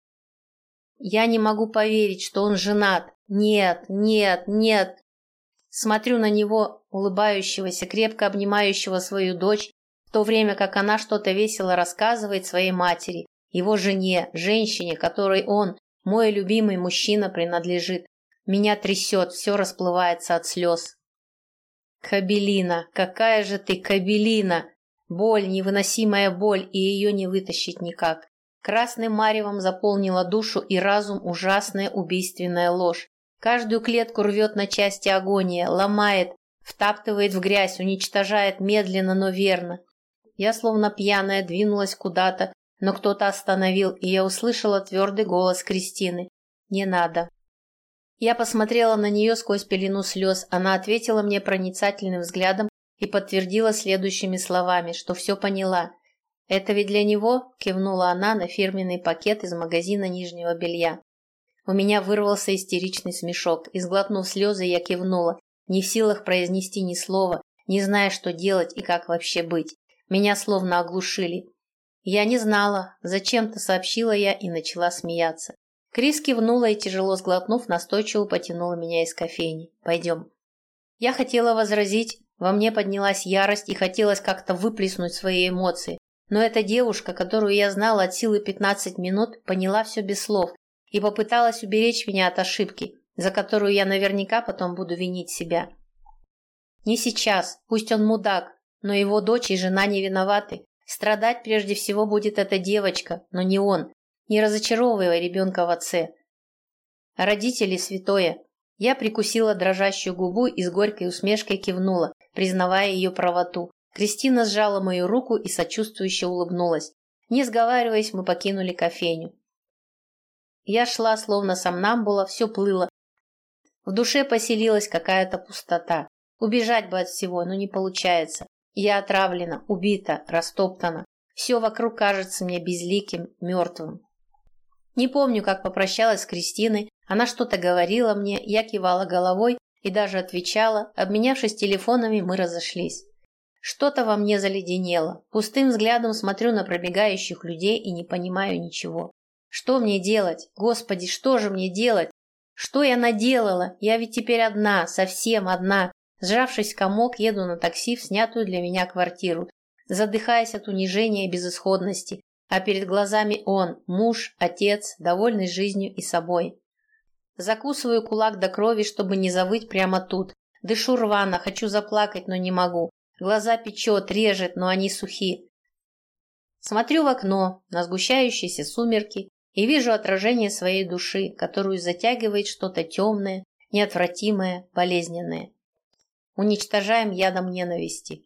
Я не могу поверить, что он женат. Нет, нет, нет. Смотрю на него, улыбающегося, крепко обнимающего свою дочь, в то время как она что-то весело рассказывает своей матери, его жене, женщине, которой он, мой любимый мужчина, принадлежит. Меня трясет, все расплывается от слез. Кабелина, какая же ты кабелина! Боль, невыносимая боль, и ее не вытащить никак. Красным маревом заполнила душу и разум ужасная убийственная ложь. Каждую клетку рвет на части агония, ломает, втаптывает в грязь, уничтожает медленно, но верно. Я, словно пьяная, двинулась куда-то, но кто-то остановил, и я услышала твердый голос Кристины. «Не надо». Я посмотрела на нее сквозь пелену слез. Она ответила мне проницательным взглядом и подтвердила следующими словами, что все поняла. «Это ведь для него?» – кивнула она на фирменный пакет из магазина нижнего белья. У меня вырвался истеричный смешок, и, сглотнув слезы, я кивнула, не в силах произнести ни слова, не зная, что делать и как вообще быть. Меня словно оглушили. Я не знала, зачем-то сообщила я и начала смеяться. Крис кивнула и, тяжело сглотнув, настойчиво потянула меня из кофейни. «Пойдем». Я хотела возразить, Во мне поднялась ярость и хотелось как-то выплеснуть свои эмоции. Но эта девушка, которую я знала от силы 15 минут, поняла все без слов и попыталась уберечь меня от ошибки, за которую я наверняка потом буду винить себя. Не сейчас, пусть он мудак, но его дочь и жена не виноваты. Страдать прежде всего будет эта девочка, но не он. Не разочаровывая ребенка в отце. Родители святое. Я прикусила дрожащую губу и с горькой усмешкой кивнула, признавая ее правоту. Кристина сжала мою руку и сочувствующе улыбнулась. Не сговариваясь, мы покинули кофейню. Я шла, словно сомнамбула, все плыло. В душе поселилась какая-то пустота. Убежать бы от всего, но не получается. Я отравлена, убита, растоптана. Все вокруг кажется мне безликим, мертвым. Не помню, как попрощалась с Кристиной. Она что-то говорила мне, я кивала головой и даже отвечала. Обменявшись телефонами, мы разошлись. Что-то во мне заледенело. Пустым взглядом смотрю на пробегающих людей и не понимаю ничего. Что мне делать? Господи, что же мне делать? Что я наделала? Я ведь теперь одна, совсем одна. Сжавшись в комок, еду на такси в снятую для меня квартиру, задыхаясь от унижения и безысходности, а перед глазами он, муж, отец, довольный жизнью и собой. Закусываю кулак до крови, чтобы не завыть прямо тут. Дышу рвано, хочу заплакать, но не могу. Глаза печет, режет, но они сухи. Смотрю в окно на сгущающиеся сумерки и вижу отражение своей души, которую затягивает что-то темное, неотвратимое, болезненное. Уничтожаем ядом ненависти.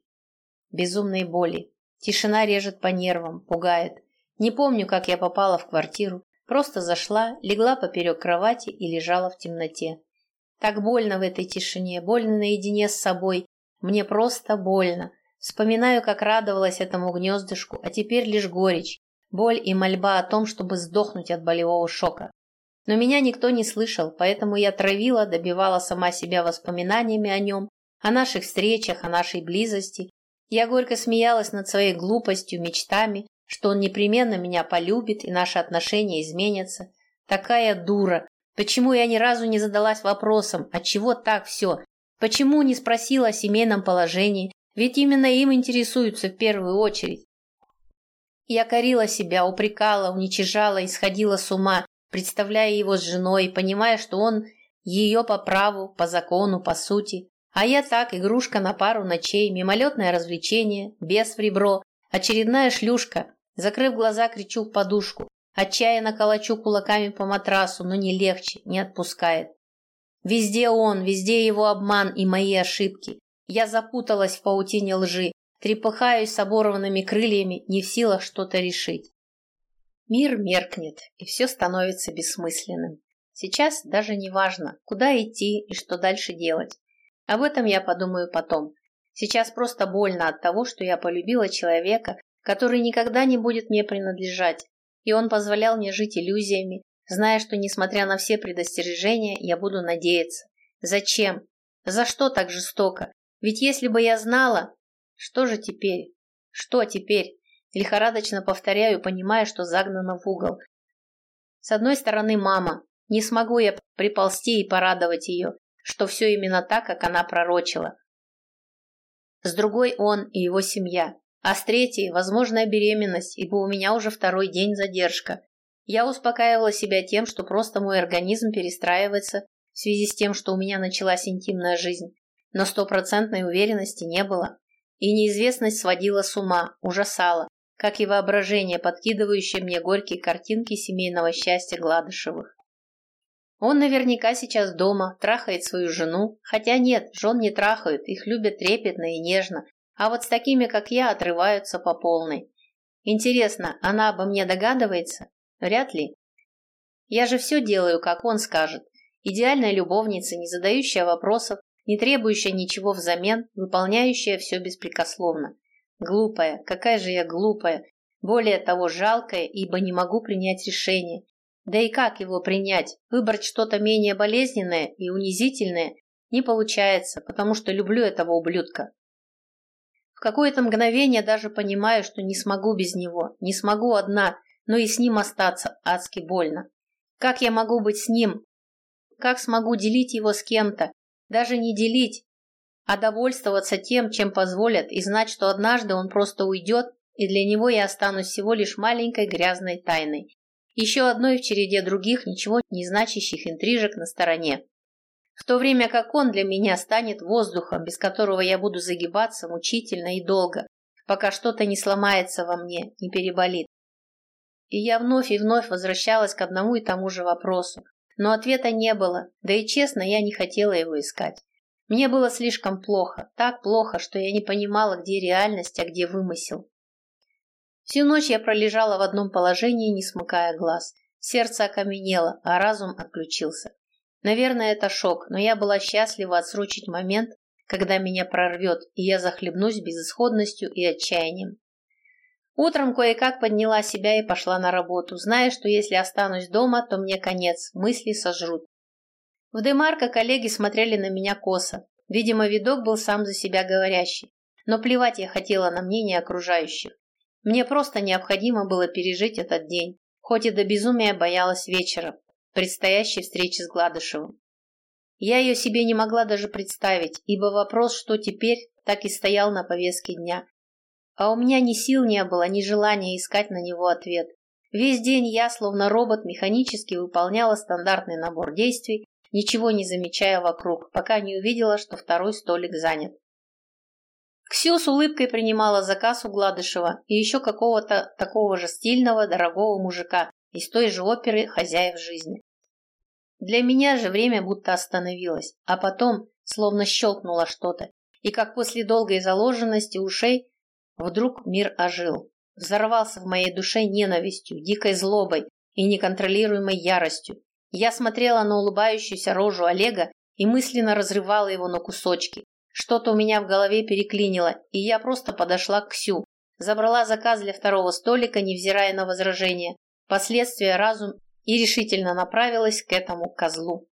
Безумной боли. Тишина режет по нервам, пугает. Не помню, как я попала в квартиру. Просто зашла, легла поперек кровати и лежала в темноте. Так больно в этой тишине, больно наедине с собой, мне просто больно. Вспоминаю, как радовалась этому гнездышку, а теперь лишь горечь, боль и мольба о том, чтобы сдохнуть от болевого шока. Но меня никто не слышал, поэтому я травила, добивала сама себя воспоминаниями о нем, о наших встречах, о нашей близости. Я горько смеялась над своей глупостью, мечтами, что он непременно меня полюбит и наши отношения изменятся. Такая дура! Почему я ни разу не задалась вопросом, от чего так все, Почему не спросила о семейном положении? Ведь именно им интересуются в первую очередь. Я корила себя, упрекала, уничижала и сходила с ума, представляя его с женой, понимая, что он ее по праву, по закону, по сути. А я так, игрушка на пару ночей, мимолетное развлечение, без в ребро, очередная шлюшка. Закрыв глаза, кричу в подушку. Отчаянно колочу кулаками по матрасу, но не легче, не отпускает. Везде он, везде его обман и мои ошибки. Я запуталась в паутине лжи, трепыхаюсь с оборванными крыльями, не в силах что-то решить. Мир меркнет, и все становится бессмысленным. Сейчас даже не важно, куда идти и что дальше делать. Об этом я подумаю потом. Сейчас просто больно от того, что я полюбила человека, который никогда не будет мне принадлежать, и он позволял мне жить иллюзиями, зная, что, несмотря на все предостережения, я буду надеяться. Зачем? За что так жестоко? Ведь если бы я знала... Что же теперь? Что теперь? Лихорадочно повторяю, понимая, что загнана в угол. С одной стороны, мама. Не смогу я приползти и порадовать ее, что все именно так, как она пророчила. С другой он и его семья. А с третьей – возможная беременность, ибо у меня уже второй день задержка. Я успокаивала себя тем, что просто мой организм перестраивается в связи с тем, что у меня началась интимная жизнь, но стопроцентной уверенности не было. И неизвестность сводила с ума, ужасала, как и воображение, подкидывающее мне горькие картинки семейного счастья Гладышевых. Он наверняка сейчас дома, трахает свою жену, хотя нет, жен не трахают, их любят трепетно и нежно, а вот с такими, как я, отрываются по полной. Интересно, она обо мне догадывается? Вряд ли. Я же все делаю, как он скажет. Идеальная любовница, не задающая вопросов, не требующая ничего взамен, выполняющая все беспрекословно. Глупая, какая же я глупая. Более того, жалкая, ибо не могу принять решение. Да и как его принять? Выбрать что-то менее болезненное и унизительное не получается, потому что люблю этого ублюдка. В какое-то мгновение даже понимаю, что не смогу без него, не смогу одна, но и с ним остаться адски больно. Как я могу быть с ним? Как смогу делить его с кем-то? Даже не делить, а довольствоваться тем, чем позволят, и знать, что однажды он просто уйдет, и для него я останусь всего лишь маленькой грязной тайной. Еще одной в череде других, ничего не значащих интрижек на стороне. В то время как он для меня станет воздухом, без которого я буду загибаться мучительно и долго, пока что-то не сломается во мне, не переболит. И я вновь и вновь возвращалась к одному и тому же вопросу. Но ответа не было, да и честно, я не хотела его искать. Мне было слишком плохо, так плохо, что я не понимала, где реальность, а где вымысел. Всю ночь я пролежала в одном положении, не смыкая глаз. Сердце окаменело, а разум отключился. Наверное, это шок, но я была счастлива отсрочить момент, когда меня прорвет, и я захлебнусь безысходностью и отчаянием. Утром кое-как подняла себя и пошла на работу, зная, что если останусь дома, то мне конец, мысли сожрут. В Демарко коллеги смотрели на меня косо. Видимо, видок был сам за себя говорящий. Но плевать я хотела на мнение окружающих. Мне просто необходимо было пережить этот день, хоть и до безумия боялась вечера, предстоящей встречи с Гладышевым. Я ее себе не могла даже представить, ибо вопрос, что теперь, так и стоял на повестке дня. А у меня ни сил не было, ни желания искать на него ответ. Весь день я, словно робот, механически выполняла стандартный набор действий, ничего не замечая вокруг, пока не увидела, что второй столик занят. Ксю с улыбкой принимала заказ у Гладышева и еще какого-то такого же стильного, дорогого мужика из той же оперы «Хозяев жизни». Для меня же время будто остановилось, а потом словно щелкнуло что-то, и как после долгой заложенности ушей вдруг мир ожил, взорвался в моей душе ненавистью, дикой злобой и неконтролируемой яростью, я смотрела на улыбающуюся рожу Олега и мысленно разрывала его на кусочки. Что-то у меня в голове переклинило, и я просто подошла к Ксю, забрала заказ для второго столика, невзирая на возражения, последствия разум и решительно направилась к этому козлу.